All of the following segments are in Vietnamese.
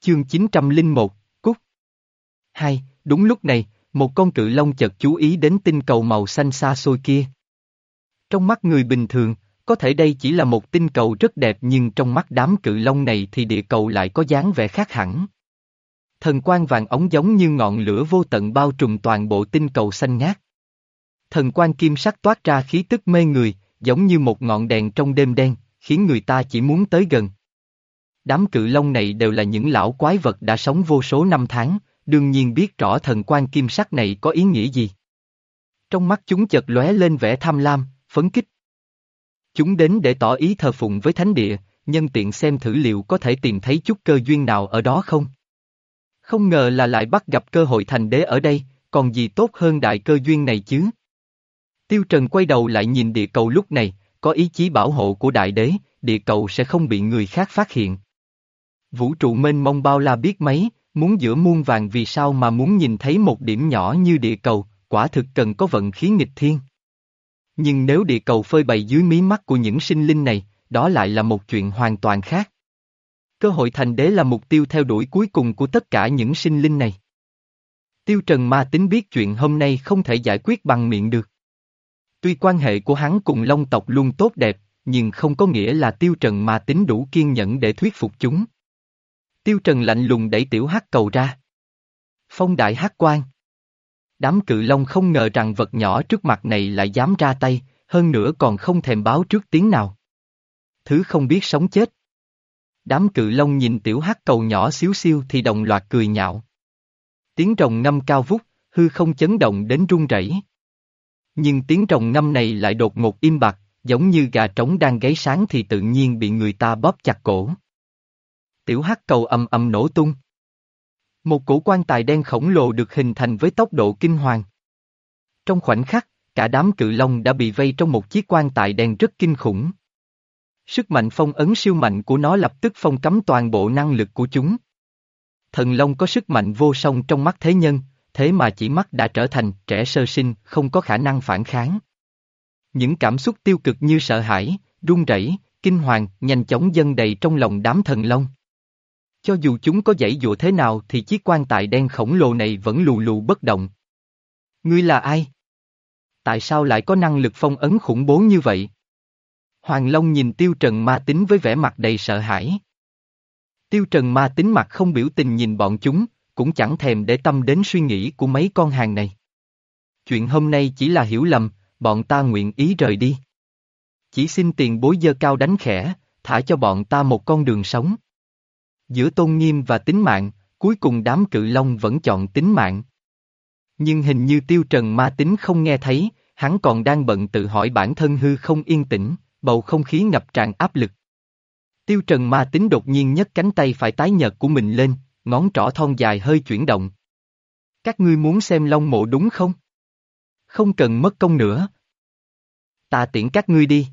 Chương 901, Cúc. Hai, đúng lúc này, một con cự long chợt chú ý đến tinh cầu màu xanh xa xôi kia. Trong mắt người bình thường, có thể đây chỉ là một tinh cầu rất đẹp nhưng trong mắt đám cự long này thì địa cầu lại có dáng vẻ khác hẳn. Thần quang vàng ống giống như ngọn lửa vô tận bao trùm toàn bộ tinh cầu xanh ngát. Thần quang kim sắc toát ra khí tức mê người, giống như một ngọn đèn trong đêm đen, khiến người ta chỉ muốn tới gần. Đám cự long này đều là những lão quái vật đã sống vô số năm tháng, đương nhiên biết rõ thần quan kim sắc này có ý nghĩa gì. Trong mắt chúng chợt lóe lên vẻ tham lam, phấn kích. Chúng đến để tỏ ý thờ phụng với thánh địa, nhân tiện xem thử liệu có thể tìm thấy chút cơ duyên nào ở đó không. Không ngờ là lại bắt gặp cơ hội thành đế ở đây, còn gì tốt hơn đại cơ duyên này chứ. Tiêu Trần quay đầu lại nhìn địa cầu lúc này, có ý chí bảo hộ của đại đế, địa cầu sẽ không bị người khác phát hiện. Vũ trụ mênh mông bao la biết mấy, muốn giữa muôn vàng vì sao mà muốn nhìn thấy một điểm nhỏ như địa cầu, quả thực cần có vận khí nghịch thiên. Nhưng nếu địa cầu phơi bày dưới mí mắt của những sinh linh này, đó lại là một chuyện hoàn toàn khác. Cơ hội thành đế là mục tiêu theo đuổi cuối cùng của tất cả những sinh linh này. Tiêu Trần ma tính biết chuyện hôm nay không thể giải quyết bằng miệng được. Tuy quan hệ của hắn cùng Long tộc luôn tốt đẹp, nhưng không có nghĩa là Tiêu Trần ma tính đủ kiên nhẫn để thuyết phục chúng. Tiêu Trần lạnh lùng đẩy tiểu hắc cầu ra. Phong đại hắc quan. Đám cự long không ngờ rằng vật nhỏ trước mặt này lại dám ra tay, hơn nữa còn không thèm báo trước tiếng nào. Thứ không biết sống chết. Đám cự long nhìn tiểu hắc cầu nhỏ xíu xiu thì đồng loạt cười nhạo. Tiếng rồng ngâm cao vút, hư không chấn động đến run rẩy. Nhưng tiếng rồng ngâm này lại đột ngột im bặt, giống như gà trống đang gáy sáng thì tự nhiên bị người ta bóp chặt cổ. Tiểu hắc cầu ầm ầm nổ tung. Một cổ quan tài đen khổng lồ được hình thành với tốc độ kinh hoàng. Trong khoảnh khắc, cả đám cự long đã bị vây trong một chiếc quan tài đen rất kinh khủng. Sức mạnh phong ấn siêu mạnh của nó lập tức phong cấm toàn bộ năng lực của chúng. Thần long có sức mạnh vô song trong mắt thế nhân, thế mà chỉ mắt đã trở thành trẻ sơ sinh, không có khả năng phản kháng. Những cảm xúc tiêu cực như sợ hãi, run rẩy, kinh hoàng, nhanh chóng dâng đầy trong lòng đám thần long. Cho dù chúng có dãy dụa thế nào thì chiếc quan tài đen khổng lồ này vẫn lù lù bất động. Ngươi là ai? Tại sao lại có năng lực phong ấn khủng bố như vậy? Hoàng Long nhìn Tiêu Trần ma tính với vẻ mặt đầy sợ hãi. Tiêu Trần ma tính mặt không biểu tình nhìn bọn chúng, cũng chẳng thèm để tâm đến suy nghĩ của mấy con hàng này. Chuyện hôm nay chỉ là hiểu lầm, bọn ta nguyện ý rời đi. Chỉ xin tiền bối dơ cao đánh khẽ, thả cho bọn ta một con đường sống. Giữa tôn nghiêm và tính mạng, cuối cùng đám cự long vẫn chọn tính mạng. Nhưng hình như tiêu trần ma tính không nghe thấy, hắn còn đang bận tự hỏi bản thân hư không yên tĩnh, bầu không khí ngập tràn áp lực. Tiêu trần ma tính đột nhiên nhấc cánh tay phải tái nhợt của mình lên, ngón trỏ thon dài hơi chuyển động. Các ngươi muốn xem long mộ đúng không? Không cần mất công nữa. Ta tiễn các ngươi đi.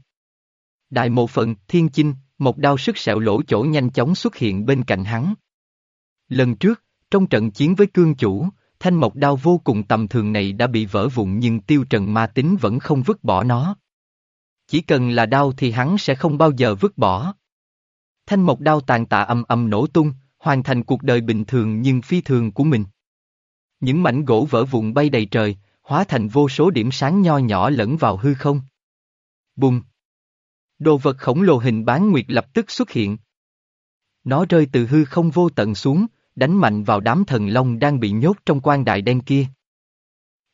Đại mộ phận, thiên chinh, một đao sức sẹo lỗ chỗ nhanh chóng xuất hiện bên cạnh hắn. Lần trước, trong trận chiến với cương chủ, thanh mộc đao vô cùng tầm thường này đã bị vỡ vụn nhưng tiêu trần ma tính vẫn không vứt bỏ nó. Chỉ cần là đao thì hắn sẽ không bao giờ vứt bỏ. Thanh mộc đao tàn tạ âm âm nổ tung, hoàn thành cuộc đời bình thường nhưng phi thường của mình. Những mảnh gỗ vỡ vụn bay đầy trời, hóa thành vô số điểm sáng nho nhỏ lẫn vào hư không. Bùng! Đồ vật khổng lồ hình bán nguyệt lập tức xuất hiện. Nó rơi từ hư không vô tận xuống, đánh mạnh vào đám thần long đang bị nhốt trong quan đại đen kia.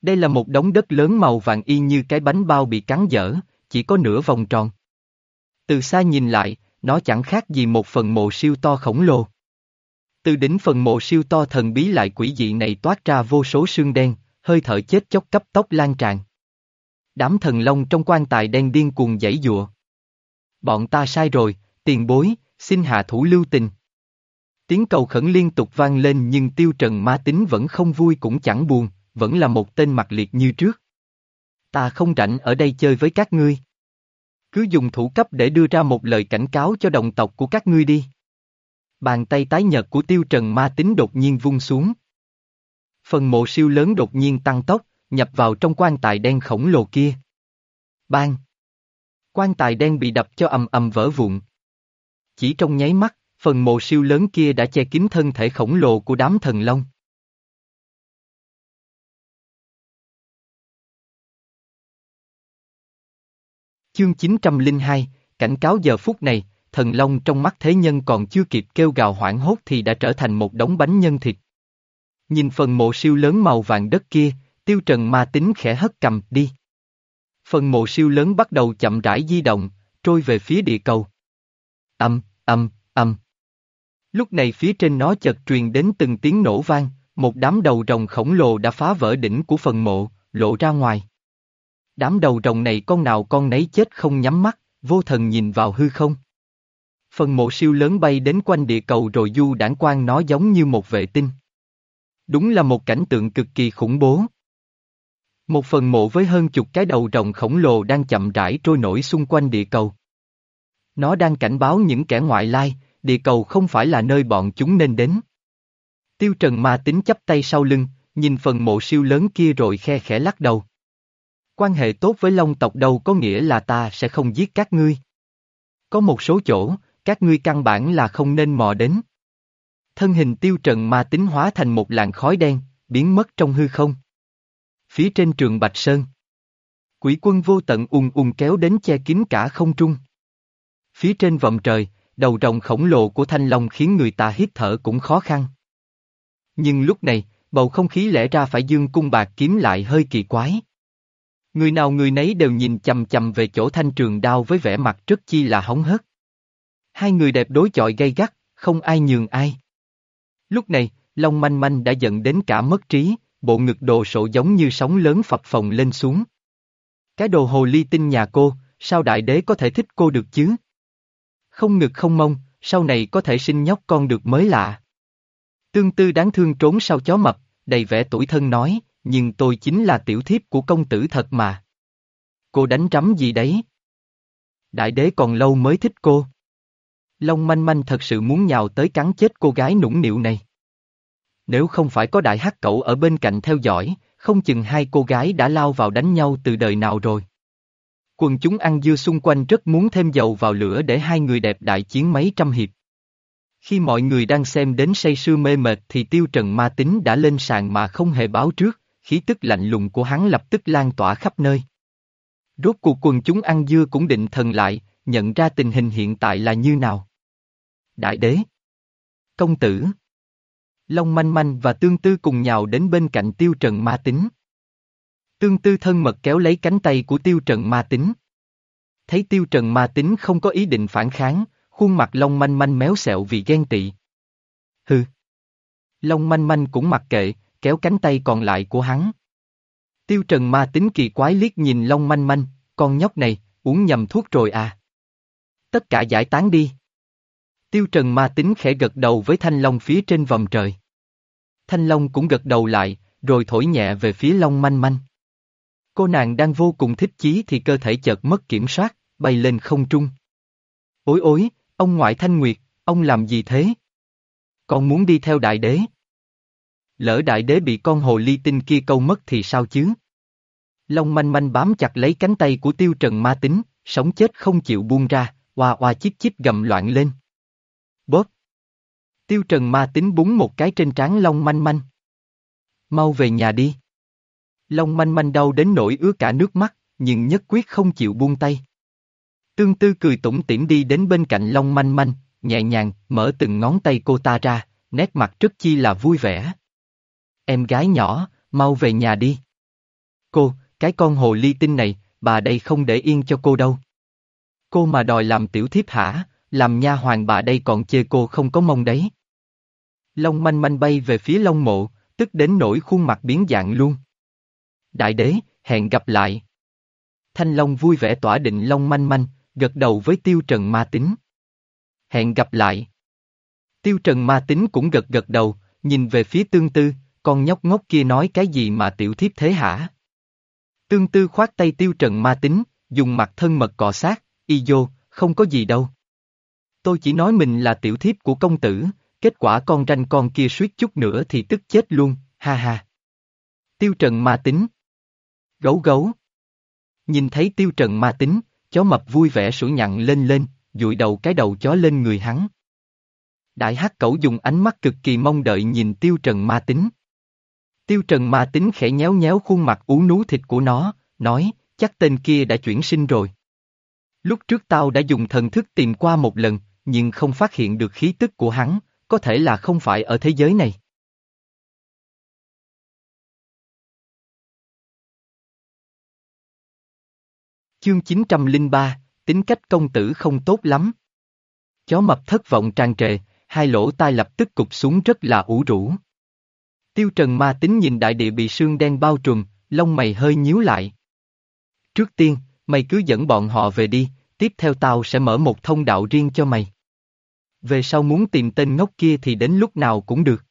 Đây là một đống đất lớn màu vàng y như cái bánh bao bị cắn dở, chỉ có nửa vòng tròn. Từ xa nhìn lại, nó chẳng khác gì một phần mộ siêu to khổng lồ. Từ đỉnh phần mộ siêu to thần bí lại quỷ dị này toát ra vô số xương đen, hơi thở chết chóc cấp tốc lan tràn. Đám thần long trong quan tài đen điên cuồng dãy dụa. Bọn ta sai rồi, tiền bối, xin hạ thủ lưu tình. Tiếng cầu khẩn liên tục vang lên nhưng tiêu trần ma tính vẫn không vui cũng chẳng buồn, vẫn là một tên mặt liệt như trước. Ta không rảnh ở đây chơi với các ngươi. Cứ dùng thủ cấp để đưa ra một lời cảnh cáo cho đồng tộc của các ngươi đi. Bàn tay tái nhợt của tiêu trần ma tính đột nhiên vung xuống. Phần mộ siêu lớn đột nhiên tăng tốc, nhập vào trong quan tài đen khổng lồ kia. Bang! Quan tài đen bị đập cho ầm ầm vỡ vụn. Chỉ trong nháy mắt, phần mộ siêu lớn kia đã che kín thân thể khổng lồ của đám thần long. Chương 902, cảnh cáo giờ phút này, thần long trong mắt thế nhân còn chưa kịp kêu gào hoảng hốt thì đã trở thành một đống bánh nhân thịt. Nhìn phần mộ siêu lớn màu vàng đất kia, tiêu trần ma tính khẽ hất cầm đi. Phần mộ siêu lớn bắt đầu chậm rãi di động, trôi về phía địa cầu. Âm, âm, âm. Lúc này phía trên nó chợt truyền đến từng tiếng nổ vang, một đám đầu rồng khổng lồ đã phá vỡ đỉnh của phần mộ, lộ ra ngoài. Đám đầu rồng này con nào con nấy chết không nhắm mắt, vô thần nhìn vào hư không. Phần mộ siêu lớn bay đến quanh địa cầu rồi du đảng quan nó giống như một vệ tinh. Đúng là một cảnh tượng cực kỳ khủng bố. Một phần mộ với hơn chục cái đầu rồng khổng lồ đang chậm rãi trôi nổi xung quanh địa cầu. Nó đang cảnh báo những kẻ ngoại lai, địa cầu không phải là nơi bọn chúng nên đến. Tiêu Trần ma tính chấp tay sau lưng, nhìn phần mộ siêu lớn kia rồi khe khẽ lắc đầu. Quan hệ tốt với Long tộc đâu có nghĩa là ta sẽ không giết các ngươi. Có một số chỗ, các ngươi căn bản là không nên mò đến. Thân hình tiêu trần ma tính hóa thành một làn khói đen, biến mất trong hư không. Phía trên trường Bạch Sơn. Quỷ quân vô tận ung ung kéo đến che kín cả không trung. Phía trên vòng trời, đầu rồng khổng lồ của thanh long khiến người ta hít thở cũng khó khăn. Nhưng lúc này, bầu không khí lẽ ra phải dương cung bạc kiếm lại hơi kỳ quái. Người nào người nấy đều nhìn chầm chầm về chỗ thanh trường đao với vẻ mặt rất chi là hóng hớt. Hai người đẹp đối chọi gay gắt, không ai nhường ai. Lúc này, Long Manh Manh đã giận đến cả mất trí, bộ ngực đồ sộ giống như sóng lớn phập phồng lên xuống. Cái đồ hồ ly tinh nhà cô, sao đại đế có thể thích cô được chứ? Không ngực không mông, sau này có thể sinh nhóc con được mới lạ. Tương tư đáng thương trốn sau chó mập, đầy vẻ tuổi thân nói, nhưng tôi chính là tiểu thiếp của công tử thật mà. Cô đánh trắm gì đấy? Đại đế còn lâu mới thích cô. Long manh manh thật sự muốn nhào tới cắn chết cô gái nũng nịu này. Nếu không phải có đại hắc cậu ở bên cạnh theo dõi, không chừng hai cô gái đã lao vào đánh nhau từ đời nào rồi. Quần chúng ăn dưa xung quanh rất muốn thêm dầu vào lửa để hai người đẹp đại chiến mấy trăm hiệp. Khi mọi người đang xem đến say sưa mê mệt thì tiêu trần ma tính đã lên sàn mà không hề báo trước, khí tức lạnh lùng của hắn lập tức lan tỏa khắp nơi. Rốt cuộc quần chúng ăn dưa cũng định thần lại, nhận ra tình hình hiện tại là như nào. Đại đế. Công tử. Long manh manh và tương tư cùng nhào đến bên cạnh tiêu trần ma tính. Tương tư thân mật kéo lấy cánh tay của tiêu trần ma tính. Thấy tiêu trần ma tính không có ý định phản kháng, khuôn mặt long manh manh méo xẹo vì ghen tị. Hừ. Long manh manh cũng mặc kệ, kéo cánh tay còn lại của hắn. Tiêu trần ma tính kỳ quái liếc nhìn long manh manh, con nhóc này, uống nhầm thuốc rồi à. Tất cả giải tán đi. Tiêu Trần ma tính khẽ gật đầu với Thanh Long phía trên vòng trời. Thanh Long cũng gật đầu lại, rồi thổi nhẹ về phía Long manh manh. Cô nàng đang vô cùng thích chí thì cơ thể chợt mất kiểm soát, bay lên không trung. Ôi ôi, ông ngoại Thanh Nguyệt, ông làm gì thế? Con muốn đi theo đại đế. Lỡ đại đế bị con hồ ly tinh kia câu mất thì sao chứ? Long manh manh bám chặt lấy cánh tay của tiêu trần ma tính, sống chết không chịu buông ra, oa oa chip chip gầm loạn lên. Bóp. Tiêu Trần ma tính búng một cái trên trán Long manh manh. Mau về nhà đi. Long manh manh đau đến nỗi ứa cả nước mắt, nhưng nhất quyết không chịu buông tay. Tương tư cười tủm tỉm đi đến bên cạnh Long manh manh, nhẹ nhàng, mở từng ngón tay cô ta ra, nét mặt rất chi là vui vẻ. Em gái nhỏ, mau về nhà đi. Cô, cái con hồ ly tinh này, bà đây không để yên cho cô đâu. Cô mà đòi làm tiểu thiếp hả, làm nha hoàng bà đây còn chê cô không có mong đấy. Long manh manh bay về phía Long mộ, tức đến nỗi khuôn mặt biến dạng luôn. Đại đế, hẹn gặp lại. Thanh Long vui vẻ tỏa định Long manh manh, gật đầu với Tiêu Trần ma tính. Hẹn gặp lại. Tiêu Trần ma tính cũng gật gật đầu, nhìn về phía tương tư, con nhóc ngốc kia nói cái gì mà tiểu thiếp thế hả? Tương tư khoát tay Tiêu Trần ma tính, dùng mặt thân mật cọ sát, y vô, không có gì đâu. Tôi chỉ nói mình là tiểu thiếp của công tử, kết quả con ranh con kia suýt chút nữa thì tức chết luôn, ha ha. Tiêu Trần ma tính. Gấu gấu. Nhìn thấy Tiêu Trần ma tính, chó mập vui vẻ sủi nhặn lên lên, dụi đầu cái đầu chó lên người hắn. Đại hắc cẩu dùng ánh mắt cực kỳ mong đợi nhìn tiêu trần ma tính. Tiêu trần ma tính khẽ nhéo nhéo khuôn mặt ú nú thịt của nó, nói, chắc tên kia đã chuyển sinh rồi. Lúc trước tao đã dùng thần thức tìm qua một lần, nhưng không phát hiện được khí tức của hắn, có thể là không phải ở thế giới này. Chương 903, tính cách công tử không tốt lắm. Chó mập thất vọng tràn trề, hai lỗ tai lập tức cụp xuống rất là ủ rũ. Tiêu Trần ma tính nhìn đại địa bị sương đen bao trùm, lông mày hơi nhíu lại. Trước tiên, mày cứ dẫn bọn họ về đi, tiếp theo tao sẽ mở một thông đạo riêng cho mày. Về sau muốn tìm tên ngốc kia thì đến lúc nào cũng được.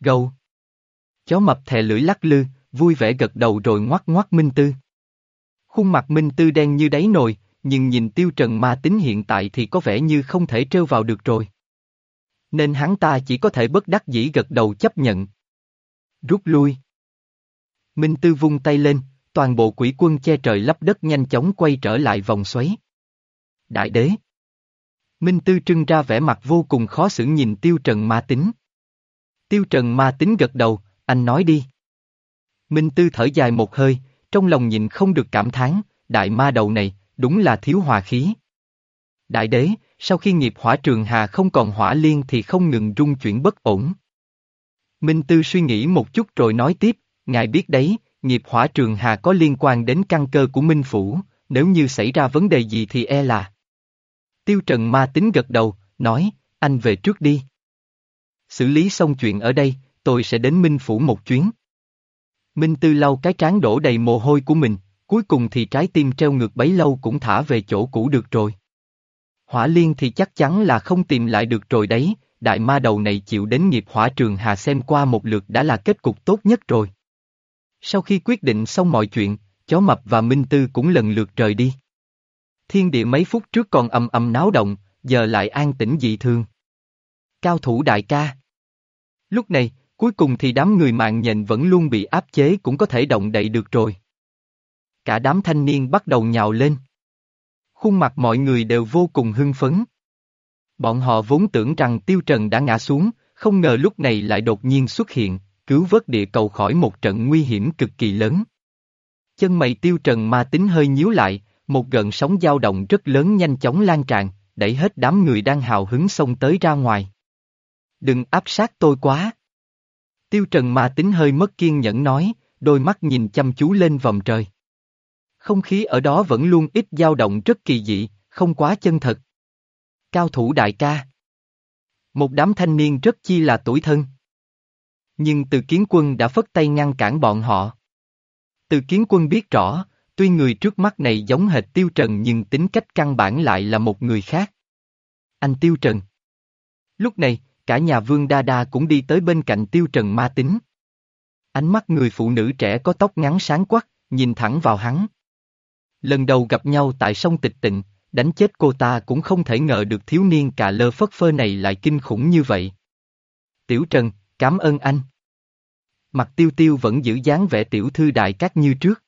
Gâu. Chó mập thè lưỡi lắc lư, vui vẻ gật đầu rồi ngoắt ngoắt Minh Tư. Khuôn mặt Minh Tư đen như đáy nồi, nhưng nhìn tiêu trần ma tính hiện tại thì có vẻ như không thể trêu vào được rồi. Nên hắn ta chỉ có thể bất đắc dĩ gật đầu chấp nhận. Rút lui. Minh Tư vung tay lên, toàn bộ quỷ quân che trời lấp đất nhanh chóng quay trở lại vòng xoáy. Đại đế. Minh Tư trưng ra vẻ mặt vô cùng khó xử nhìn Tiêu Trần ma tính. Tiêu Trần ma tính gật đầu, anh nói đi. Minh Tư thở dài một hơi, trong lòng nhịn không được cảm thán, đại ma đầu này, đúng là thiếu hòa khí. Đại đế, sau khi nghiệp hỏa trường hà không còn hỏa liên thì không ngừng rung chuyển bất ổn. Minh Tư suy nghĩ một chút rồi nói tiếp, ngài biết đấy, nghiệp hỏa trường hà có liên quan đến căn cơ của Minh Phủ, nếu như xảy ra vấn đề gì thì e là. Tiêu Trần ma tính gật đầu, nói, anh về trước đi. Xử lý xong chuyện ở đây, tôi sẽ đến Minh Phủ một chuyến. Minh Tư lau cái trán đổ đầy mồ hôi của mình, cuối cùng thì trái tim treo ngược bấy lâu cũng thả về chỗ cũ được rồi. Hỏa liên thì chắc chắn là không tìm lại được rồi đấy, đại ma đầu này chịu đến nghiệp hỏa trường hà xem qua một lượt đã là kết cục tốt nhất rồi. Sau khi quyết định xong mọi chuyện, chó mập và Minh Tư cũng lần lượt rời đi. Thiên địa mấy phút trước còn ầm ầm náo động, giờ lại an tĩnh dị thường. Cao thủ đại ca. Lúc này, cuối cùng thì đám người mạng nhện vẫn luôn bị áp chế cũng có thể động đậy được rồi. Cả đám thanh niên bắt đầu nhào lên. Khuôn mặt mọi người đều vô cùng hưng phấn. Bọn họ vốn tưởng rằng Tiêu Trần đã ngã xuống, không ngờ lúc này lại đột nhiên xuất hiện, cứu vớt địa cầu khỏi một trận nguy hiểm cực kỳ lớn. Chân mày Tiêu Trần ma tính hơi nhíu lại, một gợn sóng dao động rất lớn nhanh chóng lan tràn, đẩy hết đám người đang hào hứng xông tới ra ngoài. Đừng áp sát tôi quá. Tiêu Trần ma tính hơi mất kiên nhẫn nói, đôi mắt nhìn chăm chú lên vòng trời. Không khí ở đó vẫn luôn ít dao động rất kỳ dị, không quá chân thật. Cao thủ đại ca. Một đám thanh niên rất chi là tuổi thân. Nhưng từ kiến quân đã phất tay ngăn cản bọn họ. Từ kiến quân biết rõ, tuy người trước mắt này giống hệt Tiêu Trần nhưng tính cách căn bản lại là một người khác. Anh Tiêu Trần. Lúc này, cả nhà Vương Đa Đa cũng đi tới bên cạnh Tiêu Trần ma tính. Ánh mắt người phụ nữ trẻ có tóc ngắn sáng quắc, nhìn thẳng vào hắn. Lần đầu gặp nhau tại sông tịch tịnh, đánh chết cô ta cũng không thể ngờ được thiếu niên cà lơ phất phơ này lại kinh khủng như vậy. Tiểu Trần, cảm ơn anh. Mặt tiêu tiêu vẫn giữ dáng vẻ tiểu thư đại cát như trước.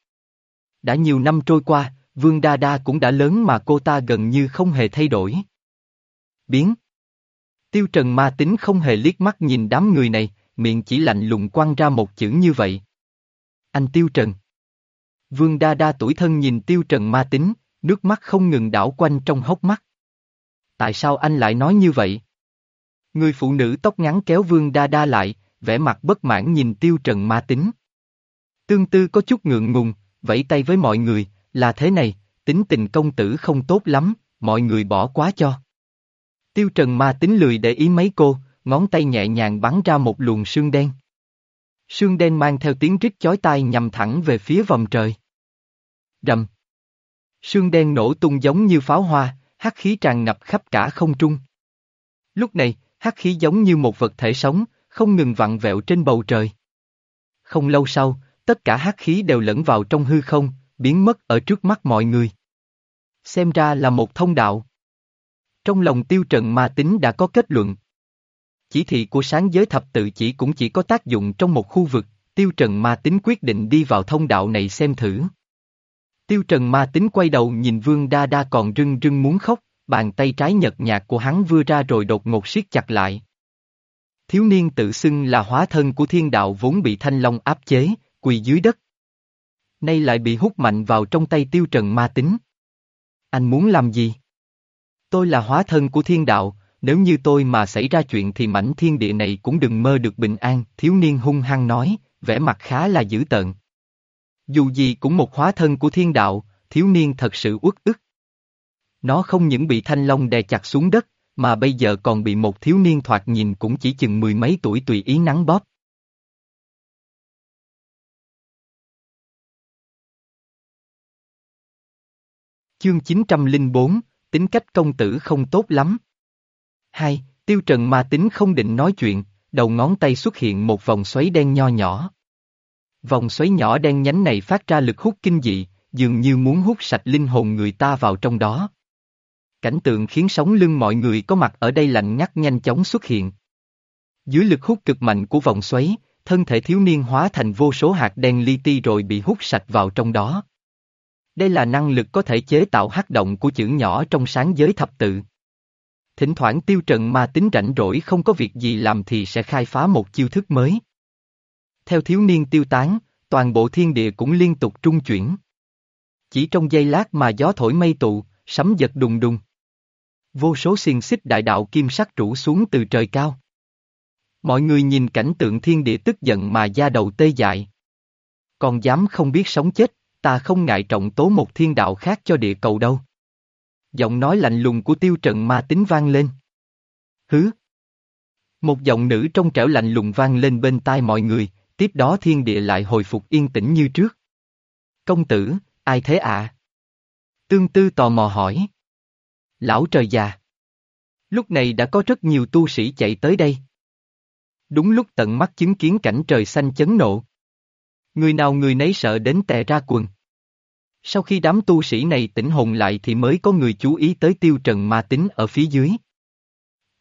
Đã nhiều năm trôi qua, Vương Đa Đa cũng đã lớn mà cô ta gần như không hề thay đổi. Biến. Tiêu Trần ma tính không hề liếc mắt nhìn đám người này, miệng chỉ lạnh lùng quăng ra một chữ như vậy. Anh Tiêu Trần. Vương Đa Đa tuổi thân nhìn Tiêu Trần ma tính, nước mắt không ngừng đảo quanh trong hốc mắt. Tại sao anh lại nói như vậy? Người phụ nữ tóc ngắn kéo Vương Đa Đa lại, vẻ mặt bất mãn nhìn Tiêu Trần ma tính. Tương tư có chút ngượng ngùng, vẫy tay với mọi người, là thế này, tính tình công tử không tốt lắm, mọi người bỏ quá cho. Tiêu Trần ma tính lười để ý mấy cô, ngón tay nhẹ nhàng bắn ra một luồng sương đen. Sương đen mang theo tiếng rít chói tai nhằm thẳng về phía vòng trời. Rầm. Sương đen nổ tung giống như pháo hoa, hắc khí tràn ngập khắp cả không trung. Lúc này, hắc khí giống như một vật thể sống, không ngừng vặn vẹo trên bầu trời. Không lâu sau, tất cả hắc khí đều lẫn vào trong hư không, biến mất ở trước mắt mọi người. Xem ra là một thông đạo. Trong lòng tiêu trần ma tính đã có kết luận. Chỉ thị của sáng giới thập tự chỉ cũng chỉ có tác dụng trong một khu vực, tiêu trần ma tính quyết định đi vào thông đạo này xem thử. Tiêu trần ma tính quay đầu nhìn vương đa đa còn rưng rưng muốn khóc, bàn tay trái nhợt nhạt của hắn vừa ra rồi đột ngột siết chặt lại. Thiếu niên tự xưng là hóa thân của thiên đạo vốn bị thanh long áp chế, quỳ dưới đất. Nay lại bị hút mạnh vào trong tay tiêu trần ma tính. Anh muốn làm gì? Tôi là hóa thân của thiên đạo, nếu như tôi mà xảy ra chuyện thì mảnh thiên địa này cũng đừng mơ được bình an, thiếu niên hung hăng nói, vẻ mặt khá là dữ tợn. Dù gì cũng một hóa thân của thiên đạo, thiếu niên thật sự uất ức. Nó không những bị thanh long đè chặt xuống đất, mà bây giờ còn bị một thiếu niên thoạt nhìn cũng chỉ chừng mười mấy tuổi tùy ý nắng bóp. Chương 904, tính cách công tử không tốt lắm. Hai, Tiêu Trần ma tính không định nói chuyện, đầu ngón tay xuất hiện một vòng xoáy đen nho nhỏ. Vòng xoáy nhỏ đen nhánh này phát ra lực hút kinh dị, dường như muốn hút sạch linh hồn người ta vào trong đó. Cảnh tượng khiến sống lưng mọi người có mặt ở đây lạnh ngắt nhanh chóng xuất hiện. Dưới lực hút cực mạnh của vòng xoáy, thân thể thiếu niên hóa thành vô số hạt đen li ti rồi bị hút sạch vào trong đó. Đây là năng lực có thể chế tạo hắc động của chữ nhỏ trong sáng giới thập tự. Thỉnh thoảng tiêu trận mà tính rảnh rỗi không có việc gì làm thì sẽ khai phá một chiêu thức mới. Theo thiếu niên tiêu tán, toàn bộ thiên địa cũng liên tục trung chuyển. Chỉ trong giây lát mà gió thổi mây tụ, sấm giật đùng đùng. Vô số xiên xích đại đạo kim sắc rủ xuống từ trời cao. Mọi người nhìn cảnh tượng thiên địa tức giận mà da đầu tê dại. Còn dám không biết sống chết, ta không ngại trọng tố một thiên đạo khác cho địa cầu đâu. Giọng nói lạnh lùng của tiêu trận ma tính vang lên. Hứ. Một giọng nữ trong trẻo lạnh lùng vang lên bên tai mọi người, tiếp đó thiên địa lại hồi phục yên tĩnh như trước. Công tử, ai thế ạ? À? Tương tư tò mò hỏi. Lão trời già. Lúc này đã có rất nhiều tu sĩ chạy tới đây. Đúng lúc tận mắt chứng kiến cảnh trời xanh chấn nộ. Người nào người nấy sợ đến tè ra quần. Sau khi đám tu sĩ này tỉnh hồn lại thì mới có người chú ý tới tiêu trần ma tính ở phía dưới.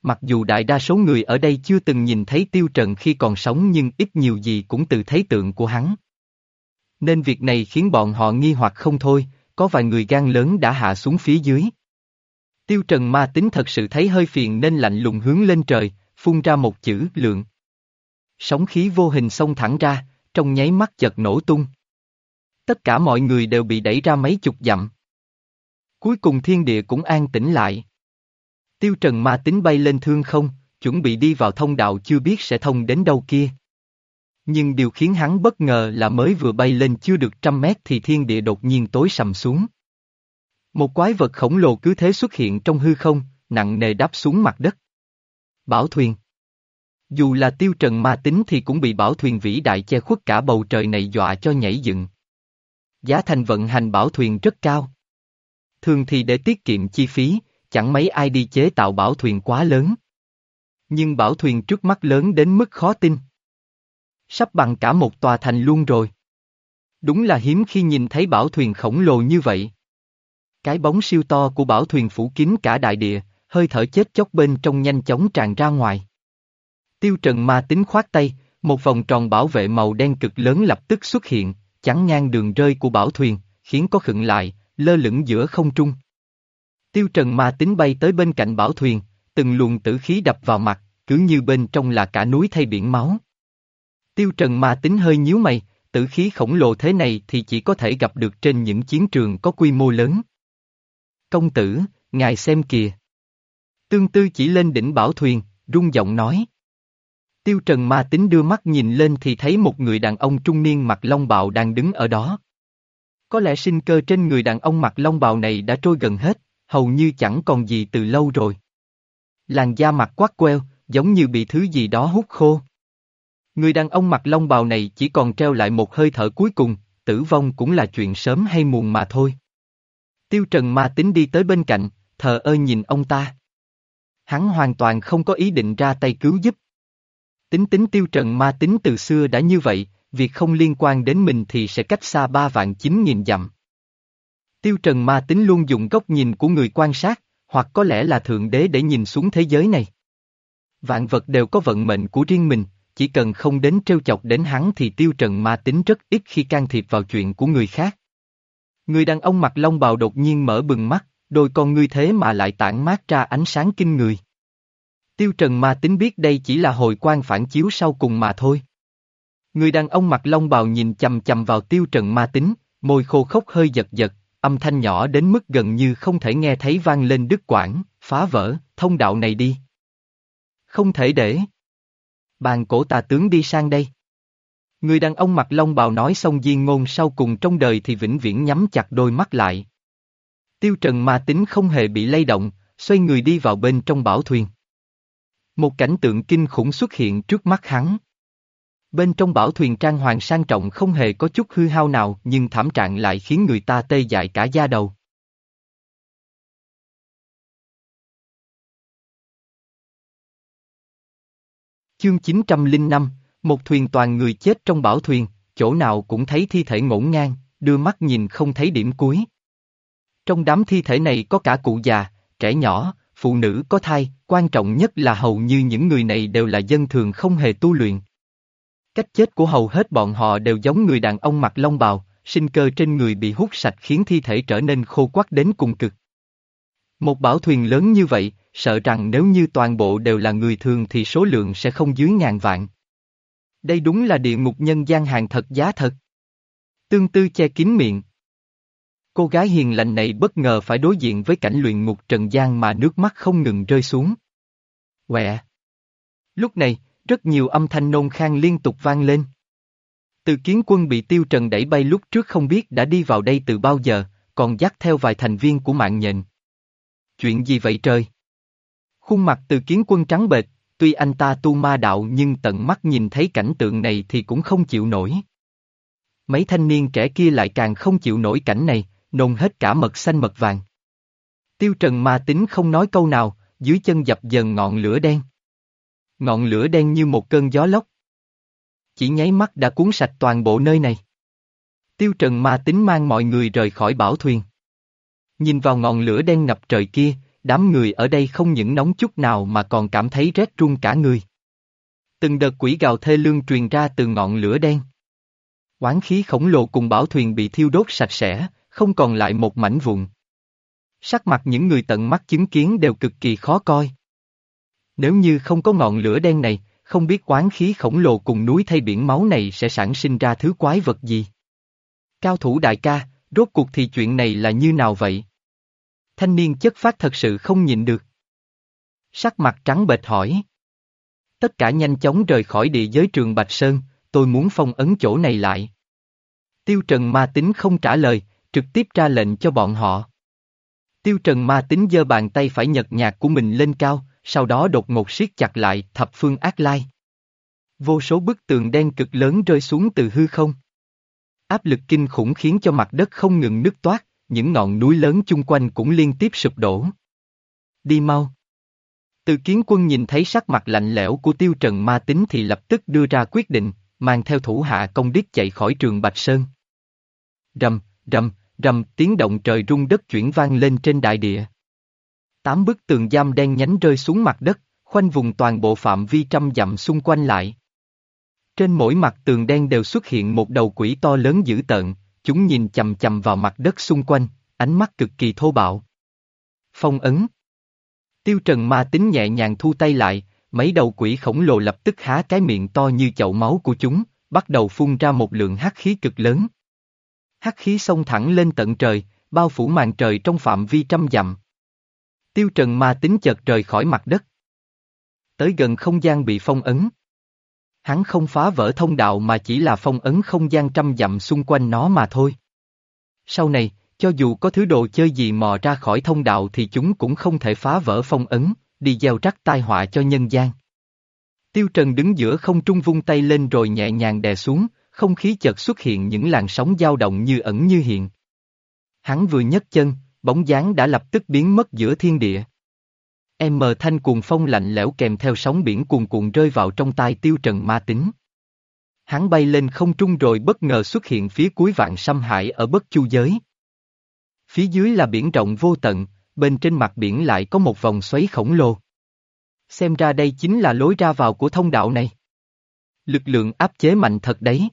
Mặc dù đại đa số người ở đây chưa từng nhìn thấy tiêu trần khi còn sống nhưng ít nhiều gì cũng từ thấy tượng của hắn. Nên việc này khiến bọn họ nghi hoặc không thôi, có vài người gan lớn đã hạ xuống phía dưới. Tiêu trần ma tính thật sự thấy hơi phiền nên lạnh lùng hướng lên trời, phun ra một chữ lượng. Sóng khí vô hình xông thẳng ra, trong nháy mắt chợt nổ tung. Tất cả mọi người đều bị đẩy ra mấy chục dặm. Cuối cùng thiên địa cũng an tĩnh lại. Tiêu trần ma tính bay lên thương không, chuẩn bị đi vào thông đạo chưa biết sẽ thông đến đâu kia. Nhưng điều khiến hắn bất ngờ là mới vừa bay lên chưa được trăm mét thì thiên địa đột nhiên tối sầm xuống. Một quái vật khổng lồ cứ thế xuất hiện trong hư không, nặng nề đáp xuống mặt đất. Bảo thuyền dù là tiêu trần ma tính thì cũng bị bảo thuyền vĩ đại che khuất cả bầu trời này dọa cho nhảy dựng. Giá thành vận hành bảo thuyền rất cao. Thường thì để tiết kiệm chi phí, chẳng mấy ai đi chế tạo bảo thuyền quá lớn. Nhưng bảo thuyền trước mắt lớn đến mức khó tin. Sắp bằng cả một tòa thành luôn rồi. Đúng là hiếm khi nhìn thấy bảo thuyền khổng lồ như vậy. Cái bóng siêu to của bảo thuyền phủ kín cả đại địa, hơi thở chết chóc bên trong nhanh chóng tràn ra ngoài. Tiêu trần ma tính khoát tay, một vòng tròn bảo vệ màu đen cực lớn lập tức xuất hiện, chắn ngang đường rơi của bảo thuyền, khiến có khựng lại, lơ lửng giữa không trung. Tiêu trần ma tính bay tới bên cạnh bảo thuyền, từng luồng tử khí đập vào mặt, cứ như bên trong là cả núi thay biển máu. Tiêu trần ma tính hơi nhíu mày, tử khí khổng lồ thế này thì chỉ có thể gặp được trên những chiến trường có quy mô lớn. Công tử, ngài xem kìa. Tương tư chỉ lên đỉnh bảo thuyền, rung giọng nói. Tiêu Trần ma tính đưa mắt nhìn lên thì thấy một người đàn ông trung niên mặc long bào đang đứng ở đó. Có lẽ sinh cơ trên người đàn ông mặc long bào này đã trôi gần hết, hầu như chẳng còn gì từ lâu rồi. Làn da mặt quát queo, giống như bị thứ gì đó hút khô. Người đàn ông mặc long bào này chỉ còn treo lại một hơi thở cuối cùng, tử vong cũng là chuyện sớm hay muộn mà thôi. Tiêu Trần ma tính đi tới bên cạnh, thờ ơ nhìn ông ta. Hắn hoàn toàn không có ý định ra tay cứu giúp. Tính tính tiêu trần ma tính từ xưa đã như vậy, việc không liên quan đến mình thì sẽ cách xa ba vạn chín nghìn dặm. Tiêu trần ma tính luôn dùng góc nhìn của người quan sát, hoặc có lẽ là thượng đế để nhìn xuống thế giới này. Vạn vật đều có vận mệnh của riêng mình, chỉ cần không đến trêu chọc đến hắn thì tiêu trần ma tính rất ít khi can thiệp vào chuyện của người khác. Người đàn ông mặc long bào đột nhiên mở bừng mắt, đôi con ngươi thế mà lại tản mát ra ánh sáng kinh người. Tiêu Trần ma tính biết đây chỉ là hồi quang phản chiếu sau cùng mà thôi. Người đàn ông mặc long bào nhìn chầm chầm vào Tiêu Trần ma tính, môi khô khốc hơi giật giật, âm thanh nhỏ đến mức gần như không thể nghe thấy vang lên đứt quãng, phá vỡ, thông đạo này đi. Không thể để. Bàn cổ tà tướng đi sang đây. Người đàn ông mặc long bào nói xong diên ngôn sau cùng trong đời thì vĩnh viễn nhắm chặt đôi mắt lại. Tiêu Trần ma tính không hề bị lay động, xoay người đi vào bên trong bảo thuyền. Một cảnh tượng kinh khủng xuất hiện trước mắt hắn. Bên trong bảo thuyền trang hoàng sang trọng không hề có chút hư hao nào nhưng thảm trạng lại khiến người ta tê dại cả da đầu. Chương 905, một thuyền toàn người chết trong bảo thuyền, chỗ nào cũng thấy thi thể ngổn ngang, đưa mắt nhìn không thấy điểm cuối. Trong đám thi thể này có cả cụ già, trẻ nhỏ, phụ nữ có thai, quan trọng nhất là hầu như những người này đều là dân thường không hề tu luyện. Cách chết của hầu hết bọn họ đều giống người đàn ông mặc lông bào, sinh cơ trên người bị hút sạch khiến thi thể trở nên khô quắc đến cùng cực. Một bảo thuyền lớn như vậy, sợ rằng nếu như toàn bộ đều là người thường thì số lượng sẽ không dưới ngàn vạn. Đây đúng là địa ngục nhân gian hàng thật giá thật. Tương tư che kín miệng. Cô gái hiền lành này bất ngờ phải đối diện với cảnh luyện ngục trần gian mà nước mắt không ngừng rơi xuống. Quẹ. Lúc này, rất nhiều âm thanh nôn khang liên tục vang lên. Từ kiến quân bị tiêu trần đẩy bay lúc trước không biết đã đi vào đây từ bao giờ, còn dắt theo vài thành viên của mạng nhện. Chuyện gì vậy trời? Khuôn mặt từ kiến quân trắng bệch, tuy anh ta tu ma đạo nhưng tận mắt nhìn thấy cảnh tượng này thì cũng không chịu nổi. Mấy thanh niên trẻ kia lại càng không chịu nổi cảnh này, nôn hết cả mật xanh mật vàng. Tiêu Trần ma tính không nói câu nào, dưới chân dập dần ngọn lửa đen. Ngọn lửa đen như một cơn gió lốc. Chỉ nháy mắt đã cuốn sạch toàn bộ nơi này. Tiêu Trần ma tính mang mọi người rời khỏi bảo thuyền. Nhìn vào ngọn lửa đen ngập trời kia, đám người ở đây không những nóng chút nào mà còn cảm thấy rét run cả người. Từng đợt quỷ gào thê lương truyền ra từ ngọn lửa đen. Quán khí khổng lồ cùng bảo thuyền bị thiêu đốt sạch sẽ, không còn lại một mảnh vụn. Sắc mặt những người tận mắt chứng kiến đều cực kỳ khó coi. Nếu như không có ngọn lửa đen này, không biết quán khí khổng lồ cùng núi thay biển máu này sẽ sản sinh ra thứ quái vật gì. Cao thủ đại ca, rốt cuộc thì chuyện này là như nào vậy? Thanh niên chất phát thật sự không nhịn được. Sắc mặt trắng bệch hỏi. Tất cả nhanh chóng rời khỏi địa giới trường Bạch Sơn, tôi muốn phong ấn chỗ này lại. Tiêu Trần ma tính không trả lời, trực tiếp ra lệnh cho bọn họ. Tiêu Trần ma tính giơ bàn tay phải nhật nhạt của mình lên cao, sau đó đột ngột siết chặt lại thập phương ác lai. Vô số bức tường đen cực lớn rơi xuống từ hư không. Áp lực kinh khủng khiến cho mặt đất không ngừng nứt toát, những ngọn núi lớn chung quanh cũng liên tiếp sụp đổ. Đi mau. Từ kiến quân nhìn thấy sắc mặt lạnh lẽo của tiêu trần ma tính thì lập tức đưa ra quyết định, mang theo thủ hạ công đích chạy khỏi trường Bạch Sơn. Rầm, rầm, rầm tiếng động trời rung đất chuyển vang lên trên đại địa. Tám bức tường giam đen nhánh rơi xuống mặt đất, khoanh vùng toàn bộ phạm vi trăm dặm xung quanh lại. Trên mỗi mặt tường đen đều xuất hiện một đầu quỷ to lớn dữ tợn, chúng nhìn chầm chầm vào mặt đất xung quanh, ánh mắt cực kỳ thô bạo. Phong ấn Tiêu Trần ma tính nhẹ nhàng thu tay lại, mấy đầu quỷ khổng lồ lập tức há cái miệng to như chậu máu của chúng, bắt đầu phun ra một lượng hắc khí cực lớn. Hắc khí xông thẳng lên tận trời, bao phủ màn trời trong phạm vi trăm dặm. Tiêu Trần ma tính chợt rời khỏi mặt đất. Tới gần không gian bị phong ấn. Hắn không phá vỡ thông đạo mà chỉ là phong ấn không gian trăm dặm xung quanh nó mà thôi. Sau này, cho dù có thứ đồ chơi gì mò ra khỏi thông đạo thì chúng cũng không thể phá vỡ phong ấn, đi gieo rắc tai họa cho nhân gian. Tiêu Trần đứng giữa không trung vung tay lên rồi nhẹ nhàng đè xuống, không khí chợt xuất hiện những làn sóng dao động như ẩn như hiện. Hắn vừa nhấc chân, bóng dáng đã lập tức biến mất giữa thiên địa. Em mờ thanh cuồng phong lạnh lẽo kèm theo sóng biển cuồn cuộn rơi vào trong tai tiêu trần ma tính. Hắn bay lên không trung rồi bất ngờ xuất hiện phía cuối vạn xâm hải ở bất chu giới. Phía dưới là biển rộng vô tận, bên trên mặt biển lại có một vòng xoáy khổng lồ. Xem ra đây chính là lối ra vào của thông đạo này. Lực lượng áp chế mạnh thật đấy.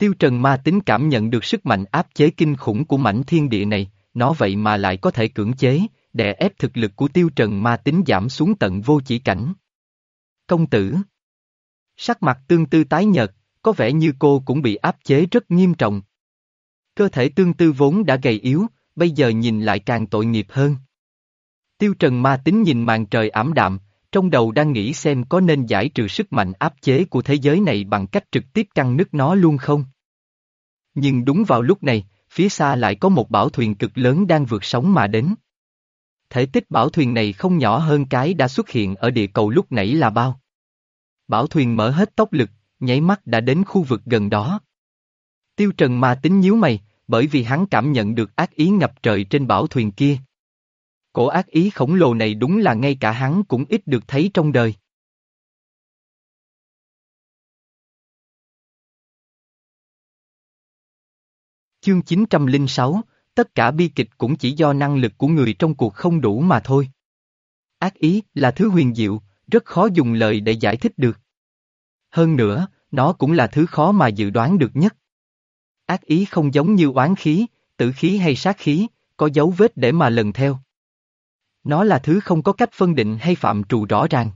Tiêu Trần ma tính cảm nhận được sức mạnh áp chế kinh khủng của mảnh thiên địa này, nó vậy mà lại có thể cưỡng chế, đè ép thực lực của tiêu trần ma tính giảm xuống tận vô chỉ cảnh. Công tử Sắc mặt tương tư tái nhợt, có vẻ như cô cũng bị áp chế rất nghiêm trọng. Cơ thể tương tư vốn đã gầy yếu, bây giờ nhìn lại càng tội nghiệp hơn. Tiêu trần ma tính nhìn màn trời ảm đạm, trong đầu đang nghĩ xem có nên giải trừ sức mạnh áp chế của thế giới này bằng cách trực tiếp căng nứt nó luôn không. Nhưng đúng vào lúc này, phía xa lại có một bảo thuyền cực lớn đang vượt sóng mà đến. Thể tích bảo thuyền này không nhỏ hơn cái đã xuất hiện ở địa cầu lúc nãy là bao. Bảo thuyền mở hết tốc lực, nháy mắt đã đến khu vực gần đó. Tiêu Trần ma tính nhíu mày, bởi vì hắn cảm nhận được ác ý ngập trời trên bảo thuyền kia. Cổ ác ý khổng lồ này đúng là ngay cả hắn cũng ít được thấy trong đời. Chương 906, tất cả bi kịch cũng chỉ do năng lực của người trong cuộc không đủ mà thôi. Ác ý là thứ huyền diệu, rất khó dùng lời để giải thích được. Hơn nữa, nó cũng là thứ khó mà dự đoán được nhất. Ác ý không giống như oán khí, tử khí hay sát khí, có dấu vết để mà lần theo. Nó là thứ không có cách phân định hay phạm trù rõ ràng.